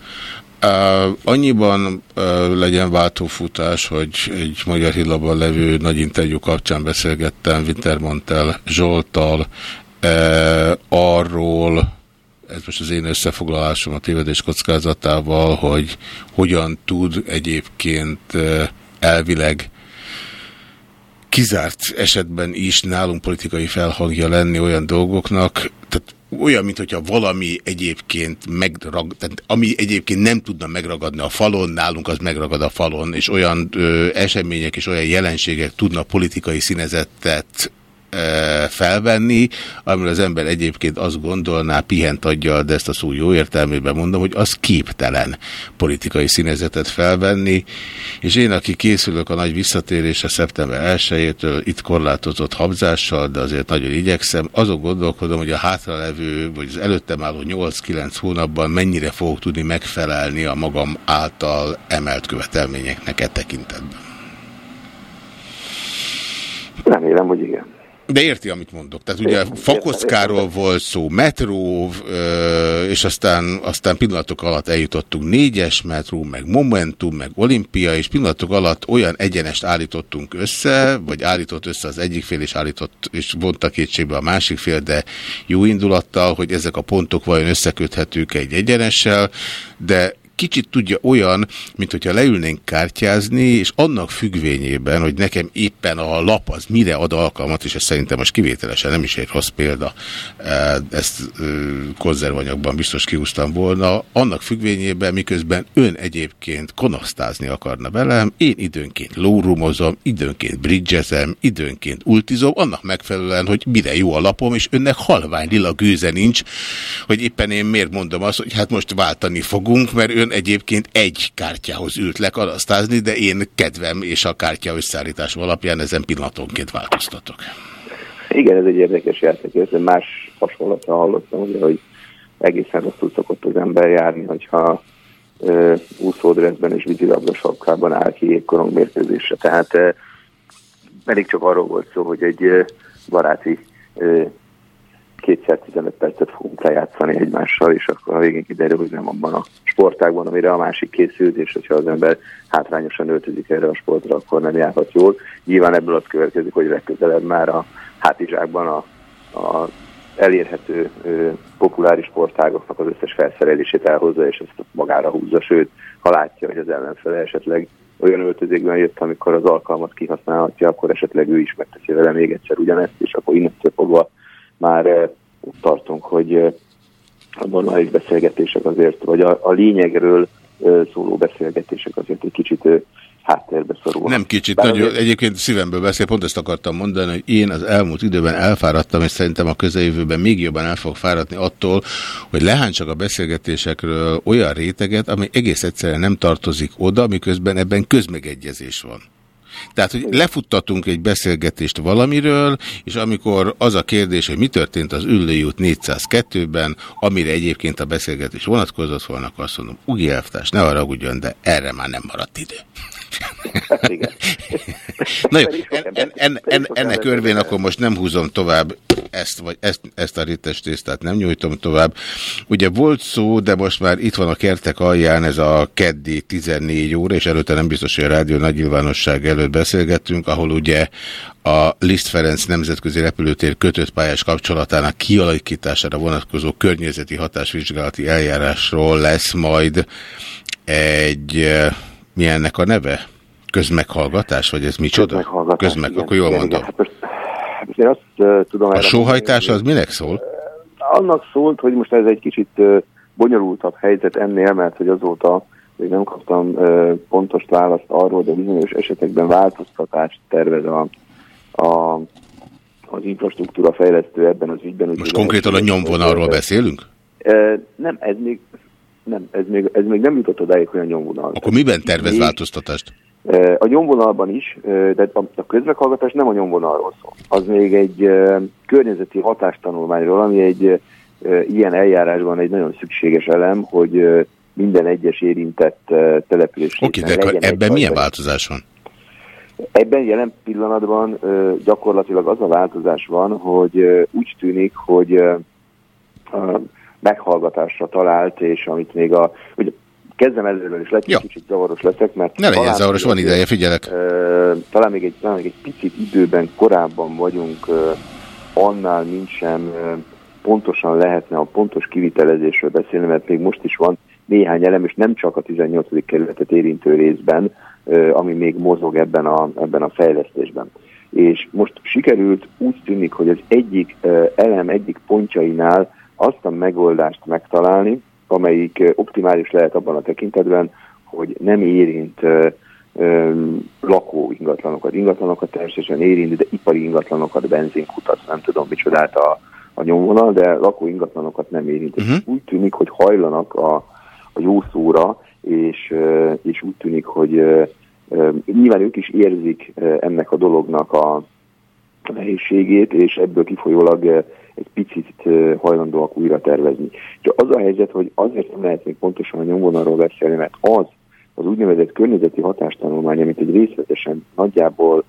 Uh, annyiban uh, legyen váltófutás, hogy egy Magyar Hírlapban levő nagy interjú kapcsán beszélgettem Wintermantel Zsoltal uh, arról, ez most az én összefoglalásom a tévedés kockázatával, hogy hogyan tud egyébként elvileg kizárt esetben is nálunk politikai felhangja lenni olyan dolgoknak, tehát olyan, mintha valami egyébként megrag, tehát ami egyébként nem tudna megragadni a falon, nálunk az megragad a falon, és olyan ö, események és olyan jelenségek tudna politikai színezettet felvenni, amiről az ember egyébként azt gondolná, pihent adja, de ezt a szó jó értelmében mondom, hogy az képtelen politikai színezetet felvenni, és én, aki készülök a nagy visszatérésre szeptember 1-től, itt korlátozott habzással, de azért nagyon igyekszem, azon gondolkodom, hogy a hátralevő, vagy az előttem álló 8-9 hónapban mennyire fogok tudni megfelelni a magam által emelt követelményeknek e tekintetben. Remélem, hogy igen. De érti, amit mondok. Tehát ugye fakockáról volt szó, metró, és aztán, aztán pillanatok alatt eljutottunk négyes metró, meg Momentum, meg Olimpia, és pillanatok alatt olyan egyenest állítottunk össze, vagy állított össze az egyik fél, és állított, és vonta kétségbe a másik fél, de jó indulattal, hogy ezek a pontok vajon összeköthetők egy egyenessel, de kicsit tudja olyan, mint hogyha leülnénk kártyázni, és annak függvényében, hogy nekem éppen a lap az mire ad alkalmat, és ez szerintem most kivételesen nem is egy rossz példa, e, ezt e, konzervanyagban biztos kiúztam volna, annak függvényében, miközben ön egyébként konasztázni akarna velem, én időnként lórumozom, időnként bridgezem, időnként ultizom, annak megfelelően, hogy mire jó a lapom, és önnek halvány lila gőze nincs, hogy éppen én miért mondom azt, hogy hát most váltani fogunk, mert ön egyébként egy kártyához ült le karasztázni, de én kedvem és a kártya összeállítás alapján ezen pillanatonként változtatok. Igen, ez egy érdekes játék, ez más hasonlatra hallottam, ugye, hogy egészen rosszul szokott az ember járni, hogyha úszódreszben és vízilabda sapkában áll ki jégkorong mérkőzésre. Tehát e, pedig csak arról volt szó, hogy egy e, baráti e, kétszer 15 percet fogunk lejátszani egymással, és akkor a végén kiderül, hogy nem abban a sportágban, amire a másik készült, és hogyha az ember hátrányosan öltözik erre a sportra, akkor nem járhat jól. Nyilván ebből az következik, hogy legközelebb már a hátizsákban a, a elérhető ö, populáris sportágoknak az összes felszerelését elhozza, és ezt magára húzza, sőt, ha látja, hogy az ellenfele esetleg olyan öltözékben jött, amikor az alkalmat kihasználhatja, akkor esetleg ő is megteszi vele még egyszer ugyanezt, és akkor innentől fogva már eh, ott tartunk, hogy eh, a normális beszélgetések azért, vagy a, a lényegről eh, szóló beszélgetések azért egy kicsit háttérbe szorul. Nem kicsit, Bár nagyon, azért... egyébként szívemből beszél, pont ezt akartam mondani, hogy én az elmúlt időben elfáradtam, és szerintem a közeljövőben még jobban el fog fáradni attól, hogy lehántsak a beszélgetésekről olyan réteget, ami egész egyszerűen nem tartozik oda, miközben ebben közmegegyezés van. Tehát, hogy lefuttatunk egy beszélgetést valamiről, és amikor az a kérdés, hogy mi történt az út 402-ben, amire egyébként a beszélgetés vonatkozott volna, azt mondom, ugi elvtárs, ne haragudjon, de erre már nem maradt idő. Hát Na jó, en, en, en, ennek örvén akkor most nem húzom tovább ezt, vagy ezt, ezt a rites tésztát nem nyújtom tovább. Ugye volt szó, de most már itt van a kertek alján ez a keddi 14 óra, és előtte nem biztos, hogy a rádió nagy nyilvánosság előtt beszélgettünk, ahol ugye a Liszt Ferenc nemzetközi repülőtér kötött pályás kapcsolatának kialakítására vonatkozó környezeti hatásvizsgálati eljárásról lesz majd egy mi ennek a neve? Közmeghallgatás, vagy ez micsoda? Közmeghallgatás. Közmeg, igen, akkor jól igen, mondom. Igen, hát most, most én azt uh, tudom... A sóhajtás az minek szól? Annak szólt, hogy most ez egy kicsit uh, bonyolultabb helyzet ennél, mert hogy azóta még nem kaptam uh, pontos választ arról, de bizonyos esetekben változtatást tervez a, a, az infrastruktúra fejlesztő ebben az ügyben. Most konkrétan a nyomvonalról beszélünk? Uh, nem, ez még nem, ez még, ez még nem jutott odáig, hogy a nyomvonal. Akkor miben tervez még, változtatást? A nyomvonalban is, de a közmeghallgatás nem a nyomvonalról szól. Az még egy környezeti hatástanulmányról, ami egy ilyen eljárásban egy nagyon szükséges elem, hogy minden egyes érintett település. Oké, de akkor ebben milyen változás van? Ebben jelen pillanatban gyakorlatilag az a változás van, hogy úgy tűnik, hogy meghallgatásra talált, és amit még a, ugye kezdem előről, és lehet, hogy kicsit zavaros leszek, mert... Ne legyen zavaros, van ideje, figyelek. Uh, talán, még egy, talán még egy picit időben korábban vagyunk uh, annál, sem uh, pontosan lehetne a pontos kivitelezésről beszélni, mert még most is van néhány elem, és nem csak a 18. kerületet érintő részben, ami még mozog ebben a, ebben a fejlesztésben. És most sikerült úgy tűnik, hogy az egyik elem egyik pontjainál azt a megoldást megtalálni, amelyik optimális lehet abban a tekintetben, hogy nem érint lakó ingatlanokat. Ingatlanokat természetesen érint, de ipari ingatlanokat, benzinkutat, nem tudom micsodát a, a nyomvonal, de lakó ingatlanokat nem érint. Uh-huh. Úgy tűnik, hogy hajlanak a, a jó szóra, és, és úgy tűnik, hogy nyilván ők is érzik ennek a dolognak a nehézségét, és ebből kifolyólag egy picit hajlandóak újra tervezni. Csak az a helyzet, hogy azért nem lehet még pontosan a nyomvonalról beszélni, mert az az úgynevezett környezeti hatástanulmány, amit egy részletesen nagyjából,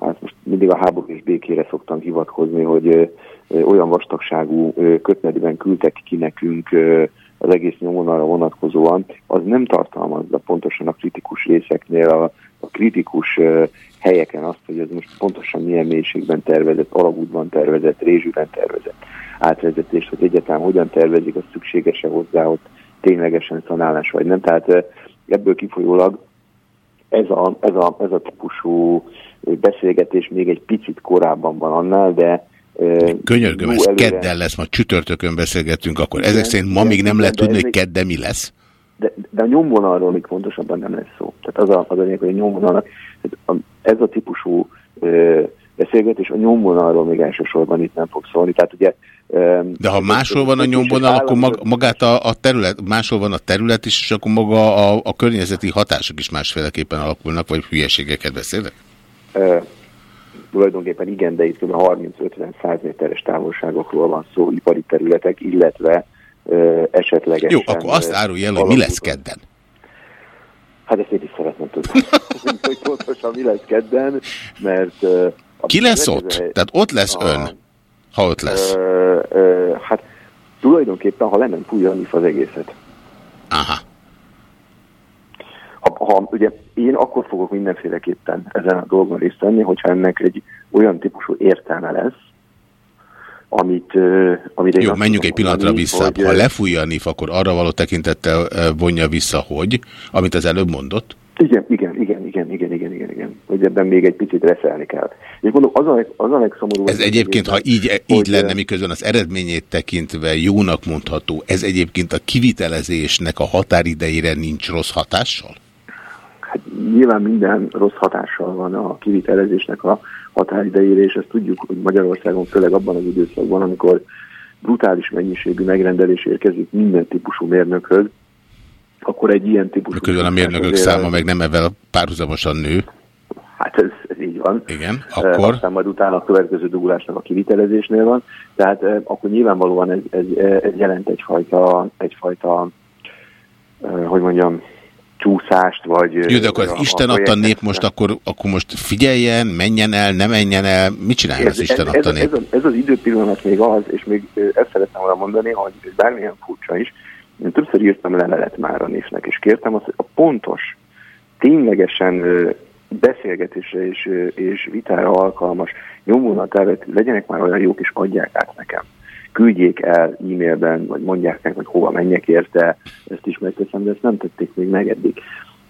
hát most mindig a háború és békére szoktam hivatkozni, hogy olyan vastagságú kötnedben küldtek ki nekünk az egész nyomvonalra vonatkozóan, az nem tartalmazza pontosan a kritikus részeknél a, a kritikus helyeken azt, hogy ez most pontosan milyen mélységben tervezett, alagútban tervezett, rézsűben tervezett átvezetést, hogy egyáltalán hogyan tervezik, az szükséges-e hozzá ott ténylegesen szanálás vagy nem. Tehát ebből kifolyólag ez a, ez a, ez a típusú beszélgetés még egy picit korábban van annál, de Könyörgöm, ez előre... kedden lesz, ma csütörtökön beszélgetünk, akkor igen, ezek szerint ma igen, még nem lehet tudni, hogy kedden mi lesz? De, de a nyomvonalról még pontosabban nem lesz szó. Tehát az a, az a lényeg, hogy a nyomvonalnak, ez a típusú ö, beszélgetés a nyomvonalról még elsősorban itt nem fog szólni. Tehát ugye, de ha máshol van a nyomvonal, akkor mag, magát a, a terület, máshol van a terület is, és akkor maga a, a környezeti hatások is másféleképpen alakulnak, vagy hülyeségeket beszélek? Tulajdonképpen igen, de itt 30-50-100 méteres távolságokról van szó, ipari területek, illetve ö, esetlegesen... Jó, akkor azt árulj el, hogy mi lesz kedden. Hát ezt én is szeretném tudni, hogy pontosan mi lesz kedden, mert... Ki lesz ott? Ez, Tehát ott lesz a, ön, ha ott lesz. Ö, ö, hát tulajdonképpen, ha le nem fújja az egészet. Aha ha, ha ugye én akkor fogok mindenféleképpen ezen a dolgon részt venni, hogyha ennek egy olyan típusú értelme lesz, amit... amit Jó, menjünk egy pillanatra vissza. Hogy, ha lefújja a NIF, akkor arra való tekintettel vonja vissza, hogy, amit az előbb mondott? Igen, igen, igen, igen, igen, igen, igen, igen. Hogy ebben még egy picit reszelni kell. És mondom, az a, az a legszomorú... Ez egyébként, ha így, így lenne, miközben az eredményét tekintve jónak mondható, ez egyébként a kivitelezésnek a határidejére nincs rossz hatással? Hát nyilván minden rossz hatással van a kivitelezésnek a határidejére, és ezt tudjuk, hogy Magyarországon főleg abban az időszakban, amikor brutális mennyiségű megrendelés érkezik minden típusú mérnökhöz, akkor egy ilyen típusú... Közben a mérnökök száma meg nem ebben párhuzamosan nő. Hát ez, ez így van. Igen, akkor... Aztán majd utána a következő dugulásnak a kivitelezésnél van. Tehát akkor nyilvánvalóan ez, ez, ez jelent egyfajta, egyfajta hogy mondjam, csúszást, vagy... Jó, de akkor az Isten adta nép most, akkor, akkor most figyeljen, menjen el, ne menjen el, mit csinálja ez, az Isten ez, adta ez, nép? Ez, ez az időpillanat még az, és még ezt szeretném volna mondani, hogy bármilyen furcsa is, én többször írtam levelet már a népnek, és kértem azt, hogy a pontos, ténylegesen beszélgetésre és, és vitára alkalmas nyomvonatárat legyenek már olyan jók, és adják át nekem küldjék el e-mailben, vagy mondják meg, hogy hova menjek érte, ezt is megteszem, de ezt nem tették még meg eddig.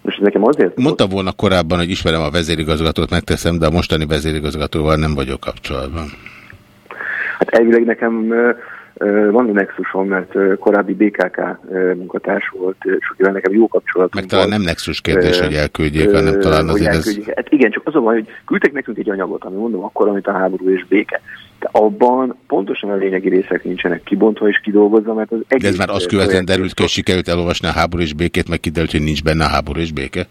Most nekem azért... Mondta volna korábban, hogy ismerem a vezérigazgatót, megteszem, de a mostani vezérigazgatóval nem vagyok kapcsolatban. Hát elvileg nekem van egy nexusom, mert korábbi BKK munkatárs volt, és akivel nekem jó kapcsolat. Meg talán nem nexus kérdés, hogy elküldjék, hanem talán azért ez... Hát igen, csak az a baj, hogy küldtek nekünk egy anyagot, ami mondom akkor, amit a háború és béke. De abban pontosan a lényegi részek nincsenek kibontva és kidolgozva, mert az egész... De ez már azt követően derült ki, hogy sikerült elolvasni a háború és békét, meg kiderült, hogy nincs benne a háború és béke?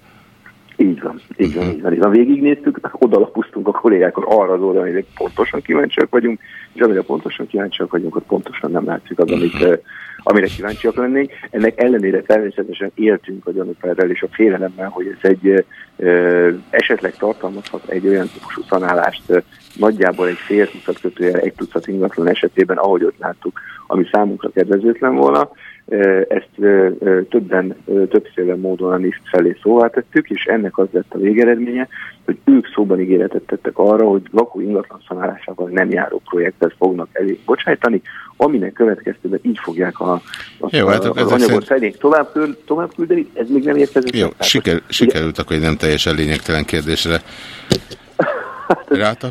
Így van, így van, így van. Így van. Végignéztük, odalapoztunk a kollégákon arra az oldalon, hogy pontosan kíváncsiak vagyunk, és amire pontosan kíváncsiak vagyunk, ott pontosan nem látszik az, amit, uh, amire kíváncsiak lennénk. Ennek ellenére természetesen éltünk a gyanúperrel és a félelemmel, hogy ez egy uh, esetleg tartalmazhat egy olyan típusú szanálást nagyjából egy fél tucat kötőjel, egy tucat ingatlan esetében, ahogy ott láttuk, ami számunkra kedvezőtlen volna. Ezt többen, többféle módon is felé szóvá tettük, és ennek az lett a végeredménye, hogy ők szóban ígéretet tettek arra, hogy lakó ingatlan szanálásával nem járó projektet fognak elég bocsájtani, aminek következtében így fogják a, a, Jó, hát az anyagot szerint tovább, tovább küldeni, ez még nem érkezett. Jó, siker, sikerült akkor egy nem teljesen lényegtelen kérdésre.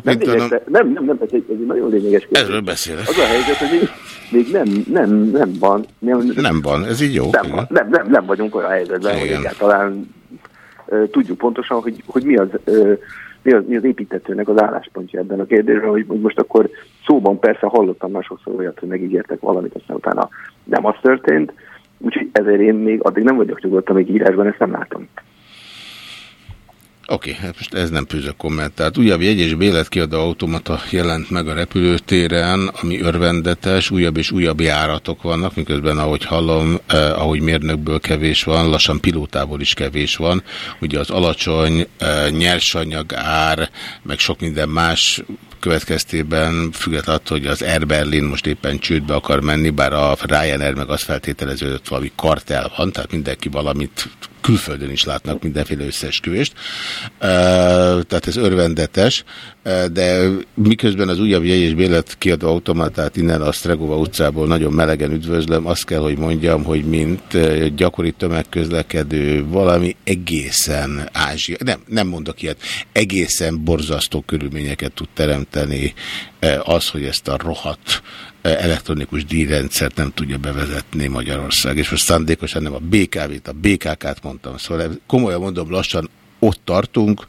nem, nem, nem, nem, ez egy, ez egy nagyon lényeges kérdés. Erről beszélek. Az a helyzet, hogy még, még nem, nem, nem van. Nem, nem van, ez így jó. Nem, van, nem, nem, nem vagyunk olyan helyzetben, igen. hogy egyáltalán uh, tudjuk pontosan, hogy, hogy mi az... Uh, mi az, mi az építetőnek az álláspontja ebben a kérdésben, hogy, hogy most akkor szóban persze hallottam már sokszor olyat, hogy megígértek valamit, aztán utána nem az történt, úgyhogy ezért én még addig nem vagyok nyugodt, amíg írásban ezt nem látom. Oké, okay, hát most ez nem fűzök kommentárt. Újabb jegy és bélet kiadó automata jelent meg a repülőtéren, ami örvendetes, újabb és újabb járatok vannak, miközben ahogy hallom, eh, ahogy mérnökből kevés van, lassan pilótából is kevés van. Ugye az alacsony eh, nyersanyag ár, meg sok minden más következtében függetlenül attól, hogy az Air Berlin most éppen csődbe akar menni, bár a Ryanair meg azt feltételeződött valami kartel van, tehát mindenki valamit külföldön is látnak mindenféle összeesküvést. Tehát ez örvendetes, de miközben az újabb jegy és bélet kiadó automatát innen a Stregova utcából nagyon melegen üdvözlöm, azt kell, hogy mondjam, hogy mint gyakori tömegközlekedő valami egészen Ázsia, nem, nem mondok ilyet, egészen borzasztó körülményeket tud teremteni az, hogy ezt a rohadt elektronikus díjrendszert nem tudja bevezetni Magyarország. És most szándékosan nem a BKV-t, a BKK-t mondtam. Szóval komolyan mondom, lassan ott tartunk,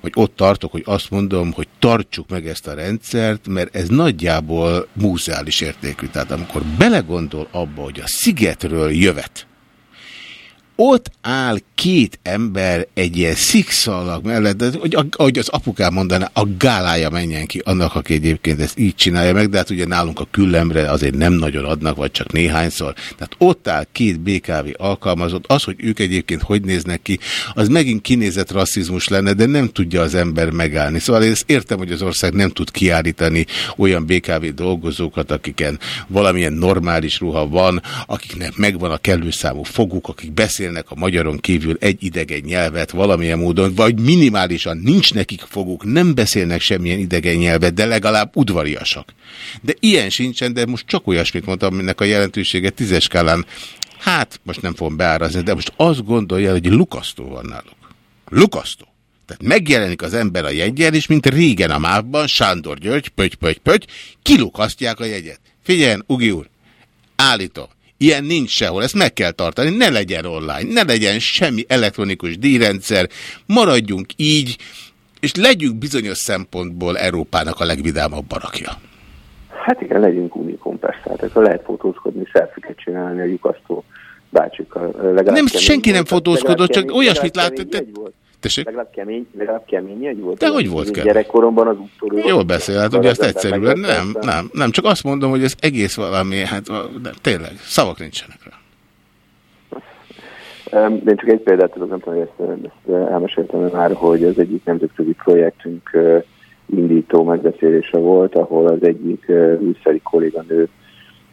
hogy ott tartok, hogy azt mondom, hogy tartsuk meg ezt a rendszert, mert ez nagyjából múzeális értékű. Tehát amikor belegondol abba, hogy a szigetről jövet, ott áll két ember egy ilyen szikszalag mellett, hogy, ahogy az apukám mondaná, a gálája menjen ki annak, aki egyébként ezt így csinálja meg, de hát ugye nálunk a küllemre azért nem nagyon adnak, vagy csak néhányszor. Tehát ott áll két BKV alkalmazott, az, hogy ők egyébként hogy néznek ki, az megint kinézett rasszizmus lenne, de nem tudja az ember megállni. Szóval én értem, hogy az ország nem tud kiállítani olyan BKV dolgozókat, akiken valamilyen normális ruha van, akiknek megvan a kellő számú foguk, akik beszélnek a magyaron kívül egy idegen nyelvet valamilyen módon, vagy minimálisan nincs nekik foguk, nem beszélnek semmilyen idegen nyelvet, de legalább udvariasak. De ilyen sincsen, de most csak olyasmit mondtam, aminek a jelentősége tízes skálán, hát most nem fogom beárazni, de most azt gondolja, hogy lukasztó van náluk. Lukasztó. Tehát megjelenik az ember a jegyel, és mint régen a mávban, Sándor György, pöty, pöty, pöty, kilukasztják a jegyet. Figyeljen, Ugi úr, állítom, Ilyen nincs sehol, ezt meg kell tartani, ne legyen online, ne legyen semmi elektronikus díjrendszer, maradjunk így, és legyünk bizonyos szempontból Európának a legvidámabb barakja. Hát igen, legyünk unikum persze, hát akkor lehet fotózkodni, szelfiket csinálni a lyukasztó bácsikkal. Nem, senki nem fotózkodott, csak olyasmit látott. Tessék? Legalább kemény, legalább kemény egy volt. De hogy volt kemény? Gyerekkoromban az úttörő. Jól beszél, hát ugye ezt egyszerűen nem, nem, nem, csak azt mondom, hogy ez egész valami, hát de, tényleg, szavak nincsenek rá. Én csak egy példát tudok, nem tudom, hogy ezt, ezt elmeséltem már, hogy az egyik nemzetközi projektünk indító megbeszélése volt, ahol az egyik műszeri kolléganő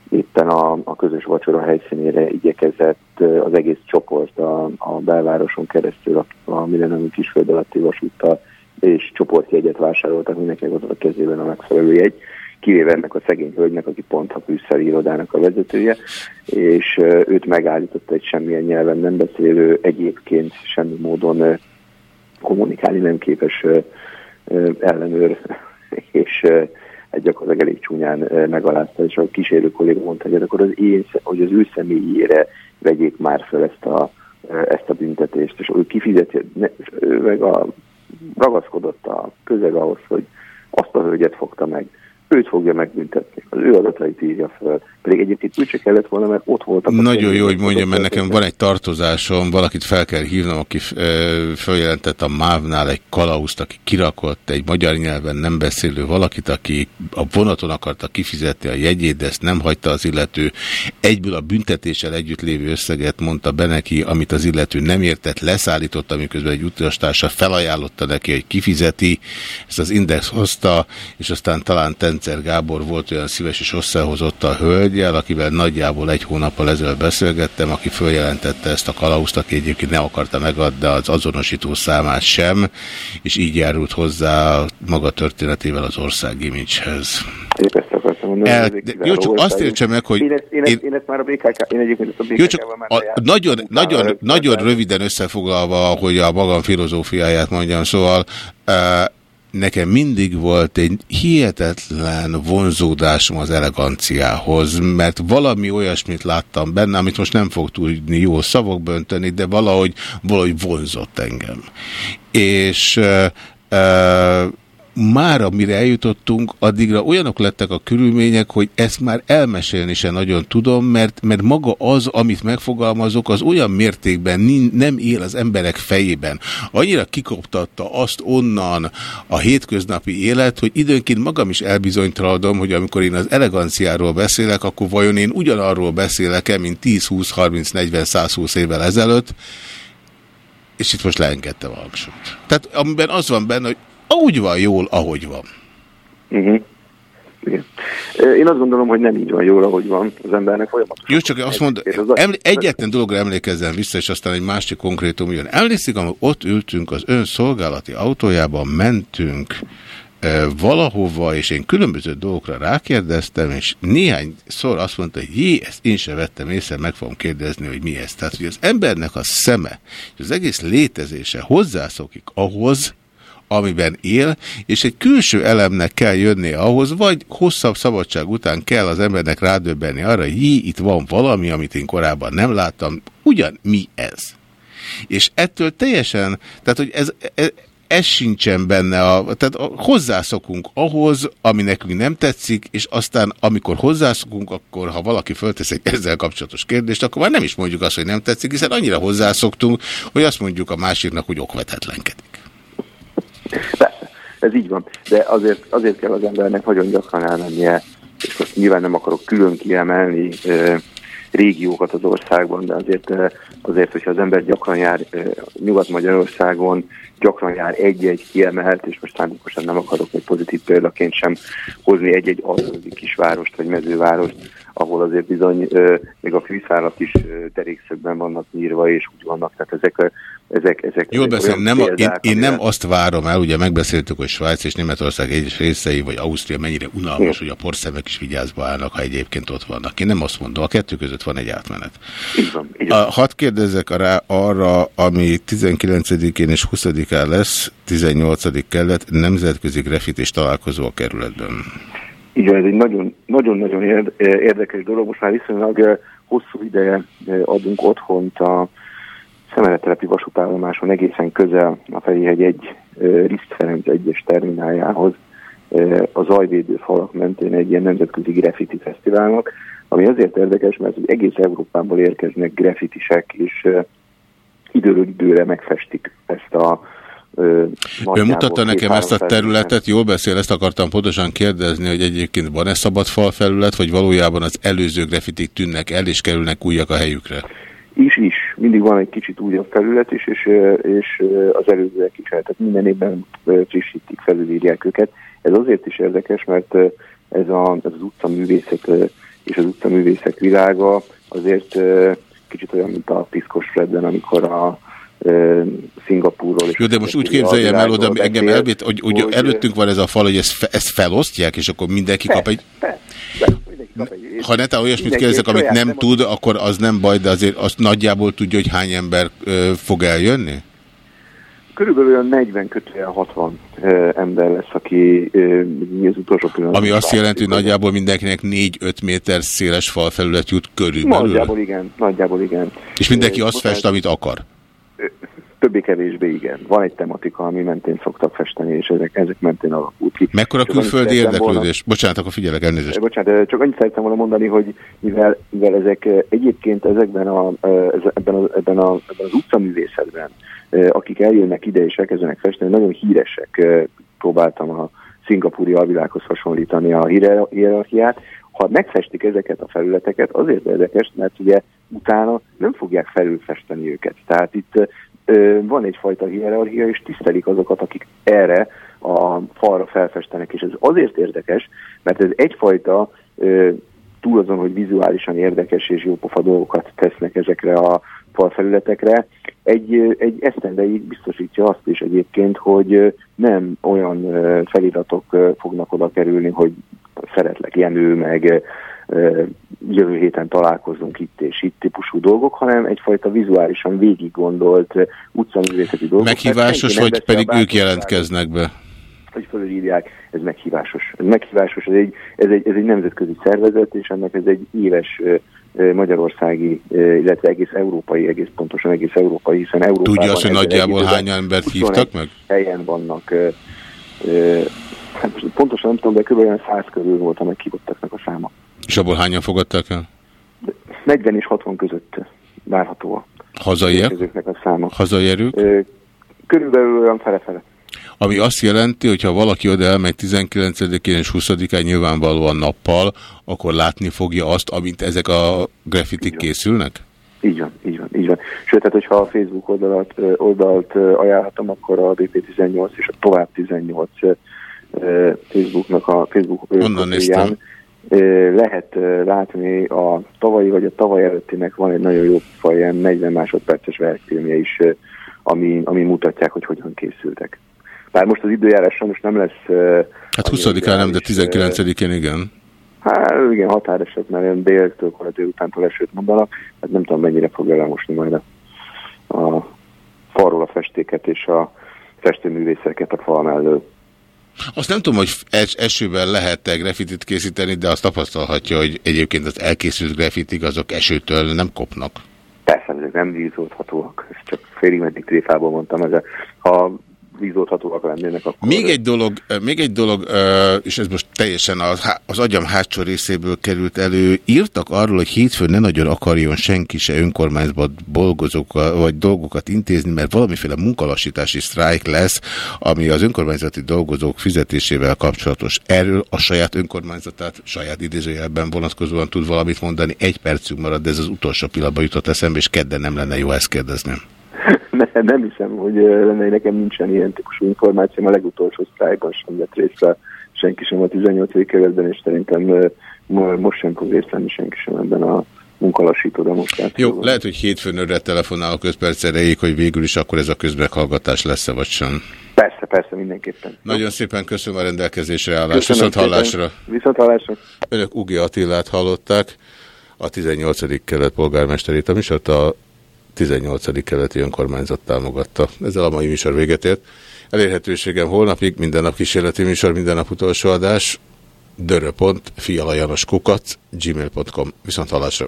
éppen a, a közös vacsora helyszínére igyekezett az egész csoport a, a belvároson keresztül a, a Millennium Kisföld alatti vasúttal, és csoportjegyet vásároltak, mindenkinek ott a kezében a megfelelő jegy, kivéve ennek a szegény hölgynek, aki pont a Brüsszeli irodának a vezetője, és őt megállította egy semmilyen nyelven nem beszélő, egyébként semmi módon kommunikálni nem képes ellenőr, és egy gyakorlatilag elég csúnyán megalázta, és a kísérő kolléga mondta, hogy hát akkor az én, hogy az ő személyére vegyék már fel ezt a, ezt a büntetést, és ő kifizeti, ő meg a, ragaszkodott a közeg ahhoz, hogy azt a hölgyet fogta meg, őt fogja megbüntetni, az ő adatait írja fel. Pedig egyébként úgy se kellett volna, mert ott voltak. Nagyon jó, hogy mondjam, mert nekem van egy tartozásom, valakit fel kell hívnom, aki feljelentett a MÁV-nál egy kalauzt, aki kirakott egy magyar nyelven nem beszélő valakit, aki a vonaton akarta kifizetni a jegyét, de ezt nem hagyta az illető. Egyből a büntetéssel együtt lévő összeget mondta be neki, amit az illető nem értett, leszállította, miközben egy utastársa felajánlotta neki, hogy kifizeti, ezt az index hozta, és aztán talán tent Göncer Gábor volt olyan szíves és összehozott a hölgyel, akivel nagyjából egy hónappal ezelőtt beszélgettem, aki följelentette ezt a kalauzt, aki egyébként nem akarta megadni az azonosító számát sem, és így járult hozzá maga történetével az ország imidzshez. El, de, jó, csak azt értsem meg, hogy... Én ezt, én, ezt, én ezt már a BKK, én egyébként ezt a BKK-val csak a, nagyon, nagyon, nagyon röviden összefoglalva, hogy a magam filozófiáját mondjam, szóval uh, nekem mindig volt egy hihetetlen vonzódásom az eleganciához, mert valami olyasmit láttam benne, amit most nem fog tudni jó szavakba önteni, de valahogy, valahogy vonzott engem. És uh, uh, már amire eljutottunk, addigra olyanok lettek a körülmények, hogy ezt már elmesélni sem nagyon tudom, mert, mert maga az, amit megfogalmazok, az olyan mértékben nem él az emberek fejében. Annyira kikoptatta azt onnan a hétköznapi élet, hogy időnként magam is elbizonytaladom, hogy amikor én az eleganciáról beszélek, akkor vajon én ugyanarról beszélek-e, mint 10, 20, 30, 40, 120 évvel ezelőtt, és itt most leengedtem a hangsúlyt. Tehát amiben az van benne, hogy úgy van jól, ahogy van. Uh -huh. Igen. Én azt gondolom, hogy nem így van jól, ahogy van az embernek folyamatosan. Jó, csak azt mondom, egyetlen dologra emlékezzen vissza, és aztán egy másik konkrétum jön. Emlékszik, amikor ott ültünk az ön szolgálati autójában, mentünk e, valahova, és én különböző dolgokra rákérdeztem, és néhány szor azt mondta, hogy jé, ezt én sem vettem észre, meg fogom kérdezni, hogy mi ez. Tehát, hogy az embernek a szeme, és az egész létezése hozzászokik ahhoz, amiben él, és egy külső elemnek kell jönni ahhoz, vagy hosszabb szabadság után kell az embernek rádöbbenni arra, hogy jé, itt van valami, amit én korábban nem láttam, ugyan mi ez? És ettől teljesen, tehát hogy ez, ez, ez sincsen benne, a, tehát a, hozzászokunk ahhoz, ami nekünk nem tetszik, és aztán amikor hozzászokunk, akkor ha valaki föltesz egy ezzel kapcsolatos kérdést, akkor már nem is mondjuk azt, hogy nem tetszik, hiszen annyira hozzászoktunk, hogy azt mondjuk a másiknak, hogy okvetetlenkedik. Persze, ez így van. De azért, azért kell az embernek nagyon gyakran elmennie, és most nyilván nem akarok külön kiemelni e, régiókat az országban, de azért, azért hogyha az ember gyakran jár e, Nyugat-Magyarországon, gyakran jár egy-egy kiemelt, és most szándékosan nem akarok egy pozitív példaként sem hozni egy-egy alföldi kisvárost vagy mezővárost, ahol azért bizony még a fűszálak is derékszögben vannak írva, és úgy vannak, tehát ezek ezek, ezek, Jól beszélem, nem, példák, én, én nem azt várom el, ugye megbeszéltük, hogy Svájc és Németország egyes részei, vagy Ausztria mennyire unalmas, hogy a porszemek is vigyázba állnak, ha egyébként ott vannak. Én nem azt mondom, a kettő között van egy átmenet. Így van, így van. A, hadd kérdezzek rá arra, ami 19-én és 20-án lesz, 18 kellett, nemzetközi és találkozó a kerületben. Igen, ez egy nagyon-nagyon érdekes dolog. Most már viszonylag hosszú ideje adunk otthont a szemeletelepi vasútállomáson egészen közel a Ferihegy egy Riszt Ferenc egyes termináljához a zajvédő falak mentén egy ilyen nemzetközi graffiti fesztiválnak, ami azért érdekes, mert az egész Európából érkeznek graffitisek, és időről időre megfestik ezt a Ön mutatta nekem ezt a területet, jól beszél, ezt akartam pontosan kérdezni, hogy egyébként van-e szabad falfelület, vagy valójában az előző grafitik tűnnek el, és kerülnek újak a helyükre? Is, is. Mindig van egy kicsit újabb felület is, és, és az előzőek is. Tehát minden évben frissítik, felülírják őket. Ez azért is érdekes, mert ez, a, ez az utcaművészet és az utcaművészek világa azért kicsit olyan, mint a Piszkos Fredben, amikor a Szingapúrról. Jó, de most úgy képzeljem el oda engem elbét, hogy, hogy, hogy előttünk van ez a fal, hogy ezt, ezt felosztják, és akkor mindenki kap egy... Ha ne olyasmit kérdezek, amit nem tud, akkor az nem baj, de azért azt nagyjából tudja, hogy hány ember ö, fog eljönni? Körülbelül olyan 40 kötően 60 ö, ember lesz, aki ö, az utolsó pillanatban. Ami azt jelenti, hogy nagyjából mindenkinek 4-5 méter széles falfelület jut körülbelül. Nagyjából igen, nagyjából igen. És mindenki azt fest, amit akar? Többé-kevésbé igen. Van egy tematika, ami mentén szoktak festeni, és ezek, ezek mentén alakult ki. Mekkora csak külföldi érdeklődés? Volna... Bocsánat, akkor figyelek, elnézést. Bocsánat, csak annyit szerettem volna mondani, hogy mivel, mivel ezek egyébként ezekben a, ebben, a, ebben, a, ebben az utcaművészetben, akik eljönnek ide és elkezdenek festeni, nagyon híresek, próbáltam a szingapúri alvilághoz hasonlítani a hierarchiát, ha megfestik ezeket a felületeket, azért érdekes, mert ugye utána nem fogják felülfesteni őket. Tehát itt van egyfajta hierarchia, és tisztelik azokat, akik erre a, falra felfestenek, és ez azért érdekes, mert ez egyfajta túl azon, hogy vizuálisan érdekes és jópofa dolgokat tesznek ezekre a falfelületekre, egy, egy esztendeig biztosítja azt is egyébként, hogy nem olyan feliratok fognak oda kerülni, hogy szeretlek Jenő, meg jövő héten találkozunk itt és itt típusú dolgok, hanem egyfajta vizuálisan végig gondolt utcaművészeti dolgok. Meghívásos, vagy pedig ők jelentkeznek be? hogy fölírják, ez meghívásos. Ez meghívásos, ez egy, ez, egy, ez egy nemzetközi szervezet, és ennek ez egy éves magyarországi, illetve egész európai, egész pontosan egész európai, hiszen Európában... Tudja azt, hogy nagyjából hány embert hívtak meg? Helyen vannak, hát pontosan nem tudom, de kb. 100 körül volt a meghívottaknak a száma. És abból hányan fogadtak el? 40 és 60 között várható a Hazaiek? a száma. Hazai erők? Körülbelül olyan fele-fele. Ami azt jelenti, hogy ha valaki oda elmegy 19-én és 20-án nyilvánvalóan nappal, akkor látni fogja azt, amint ezek a grafitik készülnek? Így van, így van, így van. Sőt, tehát hogyha a Facebook oldalt, oldalt ajánlhatom, akkor a BP18 és a tovább 18 Facebooknak a Facebook Onnan lehet látni a tavalyi vagy a tavaly előttinek van egy nagyon jó faj, ilyen 40 másodperces verkfilmje is, ami, ami mutatják, hogy hogyan készültek. Bár most az időjárás most nem lesz... Hát 20-án nem, de 19-én igen. Hát igen, határeset, mert ilyen déltől, korai utántól esőt mondanak, hát nem tudom mennyire fogja lemosni majd a, a falról a festéket és a festőművészeket a fal mellől. Azt nem tudom, hogy es esőben lehet-e grafitit készíteni, de azt tapasztalhatja, hogy egyébként az elkészült grafitik azok esőtől nem kopnak. Persze, ezek nem vízolthatóak. Ezt csak félig meddig tréfából mondtam. Ez a, ha vízolthatóak lennének. Akkor... Még egy dolog, még egy dolog és ez most teljesen az, az agyam hátsó részéből került elő, írtak arról, hogy hétfőn ne nagyon akarjon senki se önkormányzatban dolgozók, vagy dolgokat intézni, mert valamiféle munkalassítási sztrájk lesz, ami az önkormányzati dolgozók fizetésével kapcsolatos. Erről a saját önkormányzatát, saját idézőjelben vonatkozóan tud valamit mondani. Egy percünk marad, de ez az utolsó pillanatban jutott eszembe, és kedden nem lenne jó ezt kérdezni ne, nem hiszem, hogy lenne, nekem nincsen ilyen típusú információ, a legutolsó sztrájkban sem vett részt senki sem a 18. kerületben, és szerintem most sem fog részt venni senki sem ebben a munkalassító demonstrációban. Jó, lehet, hogy hétfőn örre telefonál a közperc erejéig, hogy végül is akkor ez a közmeghallgatás lesz-e, vagy sem. Persze, persze, mindenképpen. Nagyon szépen köszönöm a rendelkezésre állást. Viszont hallásra. Viszont hallásra. Önök Ugi Attilát hallották, a 18. kelet polgármesterét, ami a 18. keleti önkormányzat támogatta. Ezzel a mai műsor véget ért. Elérhetőségem holnapig, minden nap kísérleti műsor, minden nap utolsó adás, dörö.fialajanoskukat, gmail.com. Viszont hallásra!